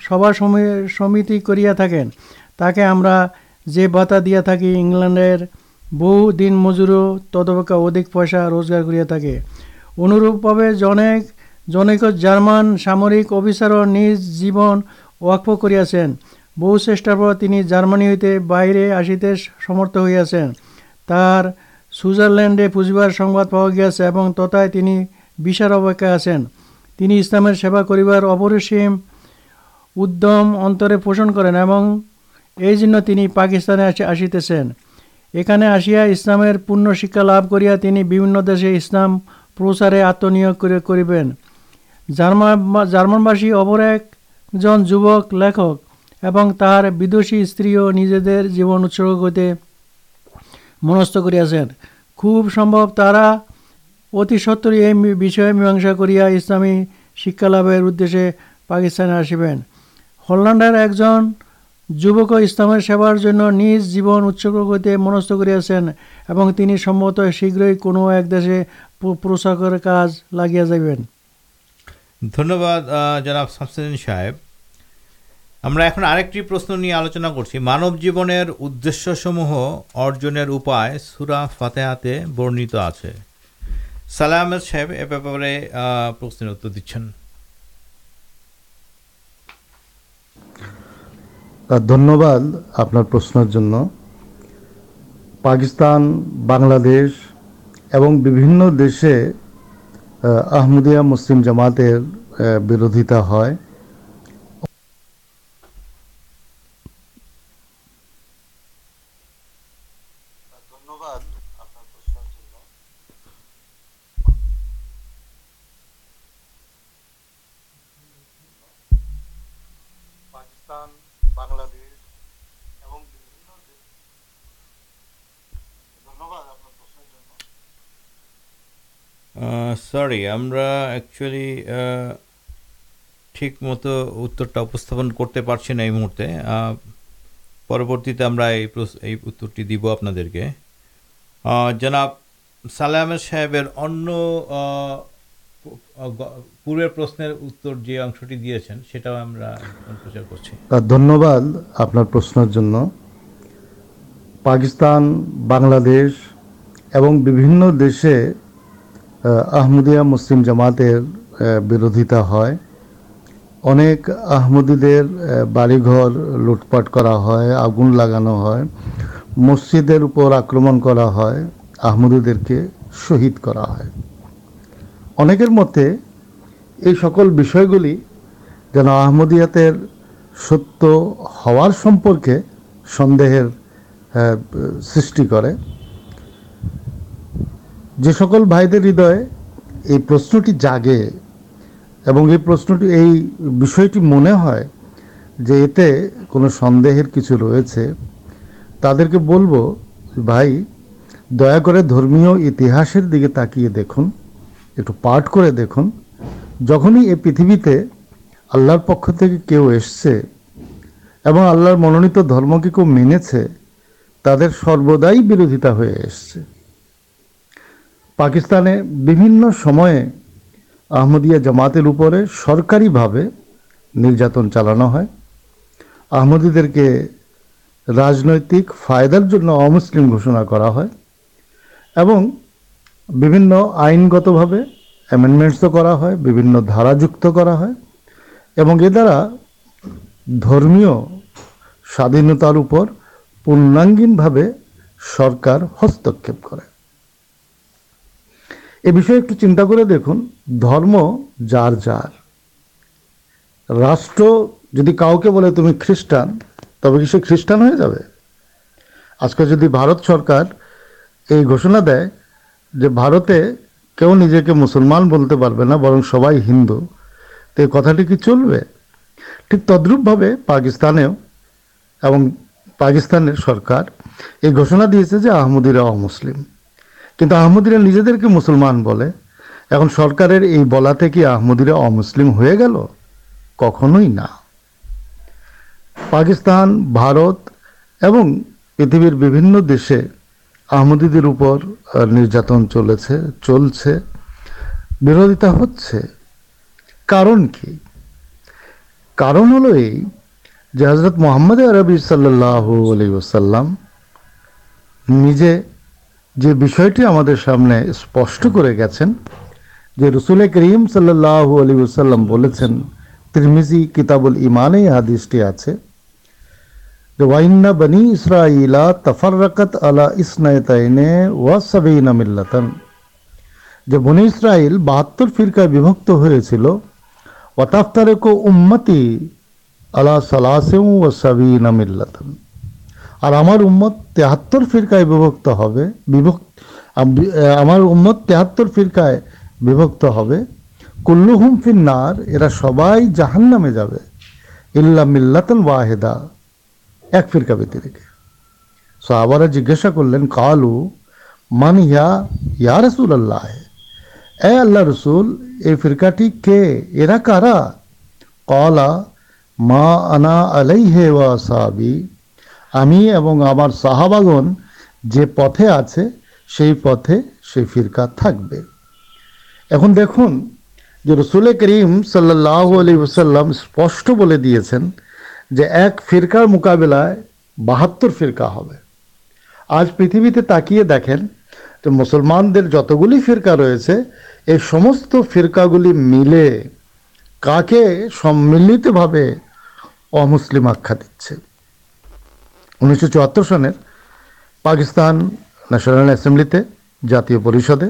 সভা সমি- সমিতি করিয়া থাকেন। তাকে আমরা যে ভাতা দিয়া থাকি, ইংল্যান্ডের বহু দিন মজুরও তদপেক্ষা অধিক পয়সা রোজগার করিয়া থাকে। অনুরূপভাবে জনেক জনৈক জার্মান সামরিক অফিসারও নিজ জীবন ওয়াকফ করিয়াছেন। বহু চেষ্টার পর তিনি জার্মানি হইতে বাইরে আসিতে সমর্থ হইয়াছেন। তার সুইজারল্যান্ডে পুঁজিবার সংবাদ পাওয়া গিয়াছে এবং তথায় তিনি বিশার অপেক্ষায় আছেন। তিনি ইসলামের সেবা করিবার অপরিসীম উদ্যম অন্তরে পোষণ করেন এবং এই জন্য তিনি পাকিস্তানে আসি আসিতেছেন। এখানে আসিয়া ইসলামের পূর্ণ শিক্ষা লাভ করিয়া তিনি বিভিন্ন দেশে ইসলাম প্রচারে আত্মনিয়োগ করে করিবেন। জার্মান জার্মানবাসী অপর একজন যুবক, লেখক এবং তার বিদুষী স্ত্রীও নিজেদের জীবন উৎসর্গ করতে মনস্থ করিয়াছেন। খুব সম্ভব তারা অতি সত্তরই এই বিষয়ে মীমাংসা করিয়া ইসলামী শিক্ষা লাভের উদ্দেশ্যে পাকিস্তানে আসিবেন। হল্যান্ডের একজন যুবক ইসলামের সেবার জন্য নিজ জীবন উৎসর্গ করতে মনস্থ করিয়াছেন এবং তিনি সম্ভবত শীঘ্রই কোনো এক দেশে প্র- প্রসারের কাজ লাগিয়া যাইবেন। ধন্যবাদ জনাব শামসুদ্দিন সাহেব। আমরা এখন আরেকটি প্রশ্ন নিয়ে আলোচনা করছি। মানব জীবনের উদ্দেশ্যসমূহ অর্জনের উপায় সুরা ফাতেহাতে বর্ণিত আছে। সালাম সাহেব, এ ব্যাপারে প্রশ্নের উত্তর দিচ্ছেন। ধন্যবাদ আপনার প্রশ্নের জন্য। পাকিস্তান বাংলাদেশ এবং বিভিন্ন দেশে আহ, আহমদিয়া মুসলিম জামাতের বিরোধিতা হয় ধন্যবাদ আপনার প্রশ্নের জন্য পাকিস্তান বাংলাদেশ এবং বিভিন্ন দেশ ধন্যবাদ আপনার প্রশ্নের জন্য সরি আমরা অ্যাকচুয়ালি ঠিক মতো উত্তরটা উপস্থাপন করতে পারছি না এই মুহূর্তে। পরবর্তীতে আমরা এই এই উত্তরটি দিব আপনাদেরকে। জনাব সালাম সাহেবের অন্য পূর্বের প্রশ্নের উত্তর যে অংশটি দিয়েছেন, সেটাও আমরা প্রচার করছি। ধন্যবাদ আপনার প্রশ্নের জন্য। পাকিস্তান, বাংলাদেশ এবং বিভিন্ন দেশে আহমদিয়া মুসলিম জামাতের বিরোধিতা হয়। অনেক আহমদীদের আহ, বাড়িঘর লুটপাট করা হয় আগুন লাগানো হয় মসজিদের উপর আক্রমণ করা হয় আহমদীদেরকে শহীদ করা হয়। অনেকের মতে এই সকল বিষয়গুলি যেন আহমদিয়াতের সত্য হওয়ার সম্পর্কে সন্দেহের সৃষ্টি করে। যে সকল ভাইদের হৃদয়ে এই প্রশ্নটি জাগে এবং এই প্রশ্নটি, এই বিষয়টি মনে হয় যে এতে কোনো সন্দেহের কিছু রয়েছে, তাদেরকে বলব, ভাই, দয়া করে ধর্মীয় ইতিহাসের দিকে তাকিয়ে দেখুন, একটু পাঠ করে দেখুন। যখনই এ পৃথিবীতে আল্লাহর পক্ষ থেকে কেউ এসছে এবং আল্লাহর মনোনীত ধর্মকে কেউ মেনেছে, তাদের সর্বদাই বিরোধিতা হয়ে এসছে। পাকিস্তানে বিভিন্ন সময়ে আহমদিয়া জামাতের উপরে সরকারিভাবে নির্যাতন চালানো হয়। আহমদীদেরকে রাজনৈতিক ফায়দার জন্য অমুসলিম ঘোষণা করা হয় এবং বিভিন্ন আইনগতভাবে অ্যামেন্ডমেন্টসও করা হয়, বিভিন্ন ধারা যুক্ত করা হয় এবং এ দ্বারা ধর্মীয় স্বাধীনতার উপর পূর্ণাঙ্গীনভাবে সরকার হস্তক্ষেপ করে। বিষয়ে একটু চিন্তা করে দেখুন, ধর্ম যার যার। রাষ্ট্র যদি কাউকে বলে তুমি খ্রিস্টান, তবে কি সে খ্রিস্টান হয়ে যাবে? আজকে যদি ভারত সরকার এই ঘোষণা দেয় যে ভারতে কেউ নিজেকে মুসলমান বলতে পারবে না, বরং সবাই হিন্দু, তো এই কথাটি কি চলবে? ঠিক তদ্রূপভাবে পাকিস্তানেও এবং পাকিস্তানের সরকার এই ঘোষণা দিয়েছে যে আহমদিরা অমুসলিম। কিন্তু আহমদিরা নিজেদেরকে মুসলমান বলে। এখন সরকারের এই বলাতে কি আহমদিরা অমুসলিম হয়ে গেল? কখনোই না। পাকিস্তান, ভারত এবং পৃথিবীর বিভিন্ন দেশে আহমদীদের উপর নির্যাতন চলেছে, চলছে, বিরোধিতা হচ্ছে। কারণ কি? কারণ হলো এই যে হজরত মোহাম্মদ আরবি সাল্লাহ আলী ওসাল্লাম নিজে যে বিষয়টি আমাদের সামনে স্পষ্ট করে গেছেন, যে রসুল করিম সাল্লাহ আলী ওসাল্লাম বলেছেন, তিরমিজি কিতাবুল ইমানে হাদিসটি আছে, যে ওয়াইন্না বনি ইসরাইলা তফাররাকাত আলা ইসনায়তাইনে ওয়া সাবিনা মিল্লাতান। যে বনি ইসরাইল বাহাত্তর ফিরকায় বিভক্ত হয়েছিল ওয়াতাফতারেকো উম্মতি আলা সালাসেউ ও সাবিনা মিল্লাতান। আর আমার উম্মত তেহাত্তর ফিরকায় বিভক্ত হবে, বিভক্ত আমার উম্মত তেহাত্তর ফিরকায় বিভক্ত হবে। কুল্লুহুম ফিন্নার, এরা সবাই জাহান্নামে যাবে। ইল্লা মিল্লাতান ওয়াহেদা, এক ফিরকা ব্যতিরেকে সাহাবারা জিজ্ঞাসা করলেন, কালু, মান ইয়া ইয়া রসুল আল্লাহ এ আল্লাহ রসুল, এই ফিরকাটি কে? এরা কারা? কলা, মা আনা আলাইহে ওয়া সাহাবি আমি এবং আমার সাহাবাগন যে পথে আছে, সেই পথে সেই ফিরকা থাকবে। এখন দেখুন যে রসুল করিম সাল্লাহ আলী ওসাল্লাম স্পষ্ট বলে দিয়েছেন যে এক ফিরকার মোকাবেলায় বাহাত্তর ফিরকা হবে। আজ পৃথিবীতে তাকিয়ে দেখেন যে মুসলমানদের যতগুলি ফিরকা রয়েছে, এই সমস্ত ফিরকাগুলি মিলে কাকে সম্মিলিতভাবে অমুসলিম আখ্যা দিচ্ছে? উনিশশো চুয়াত্তর সনের পাকিস্তান ন্যাশনাল অ্যাসেম্বলিতে জাতীয় পরিষদে,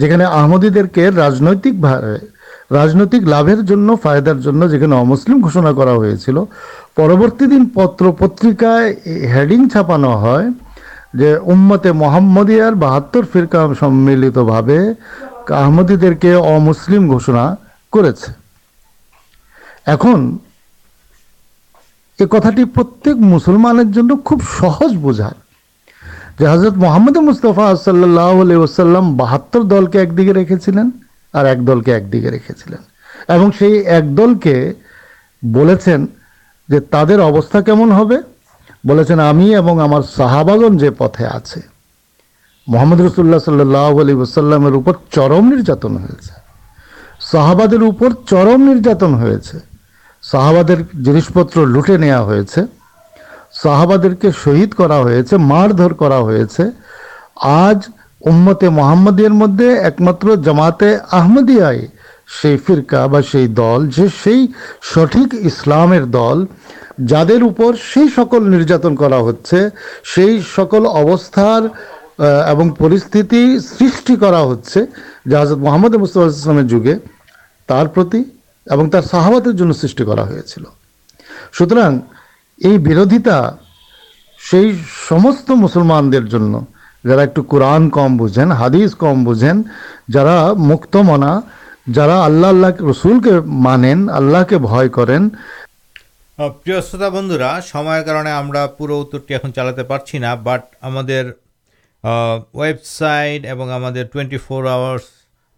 যেখানে আহমদীদেরকে রাজনৈতিকভাবে রাজনৈতিক লাভের জন্য, ফায়দার জন্য যেখানে অমুসলিম ঘোষণা করা হয়েছিল, পরবর্তী দিন পত্র পত্রিকায় হেডিং ছাপানো হয় যে উম্মতে মোহাম্মদিয়ার বাহাত্তর ফিরকা সম্মিলিতভাবে আহমদীদেরকে অমুসলিম ঘোষণা করেছে। এখন এ কথাটি প্রত্যেক মুসলমানের জন্য খুব সহজ বোঝায় যে হজরত মোহাম্মদ মুস্তফা সাল্লাহ বাহাত্তর দলকে একদিকে রেখেছিলেন আর এক দলকে একদিকে রেখেছিলেন। এবং সেই এক দলকে বলেছেন যে তাদের অবস্থা কেমন হবে? বলেছেন, আমি এবং আমার সাহাবাগন যে পথে আছে, মোহাম্মদ রসুল্লাহ সাল্লাহ আলী উপর চরম নির্যাতন হয়েছে। সাহাবাদের উপর চরম নির্যাতন হয়েছে। সাহাবাদের জিনিসপত্র লুটে নেওয়া হয়েছে, সাহাবাদেরকে শহীদ করা হয়েছে, মারধর করা হয়েছে। আজ উম্মতে মোহাম্মদের মধ্যে একমাত্র জামাতে আহমদিয়ায় সেই ফিরকা বা সেই দল, যে সেই সঠিক ইসলামের দল, যাদের উপর সেই সকল নির্যাতন করা হচ্ছে, সেই সকল অবস্থার এবং পরিস্থিতি সৃষ্টি করা হচ্ছে, যা হজরত মোহাম্মদ মুস্তফা ইসলামের যুগে, তার প্রতি এবং তার সাহাবাতের জন্য সৃষ্টি করা হয়েছিল। সুতরাং এই বিরোধিতা সেই সমস্ত মুসলমানদের জন্য, যারা একটু কোরআন কম বুঝেন, হাদিস কম বুঝেন, যারা মুক্তমনা যারা আল্লাহ আল্লাহ রসুলকে মানেন, আল্লাহকে ভয় করেন। প্রিয় শ্রোতা বন্ধুরা, সময়ের কারণে আমরা পুরো উত্তরটি এখন চালাতে পারছি না বাট আমাদের ওয়েবসাইট এবং আমাদের twenty four hours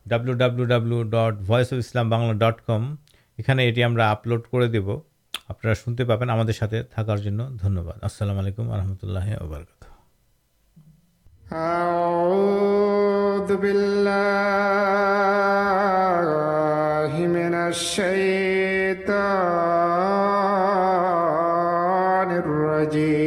W W W dot voice of Islam Bangla dot com এখানে এটি আমরা আপলোড করে দেব। আপনারা শুনতে পাবেন আমাদের সাথে থাকার জন্য ধন্যবাদ। আসসালামু আলাইকুম আহমতুল্লাহ ওবরকাত الشيطان الرجيم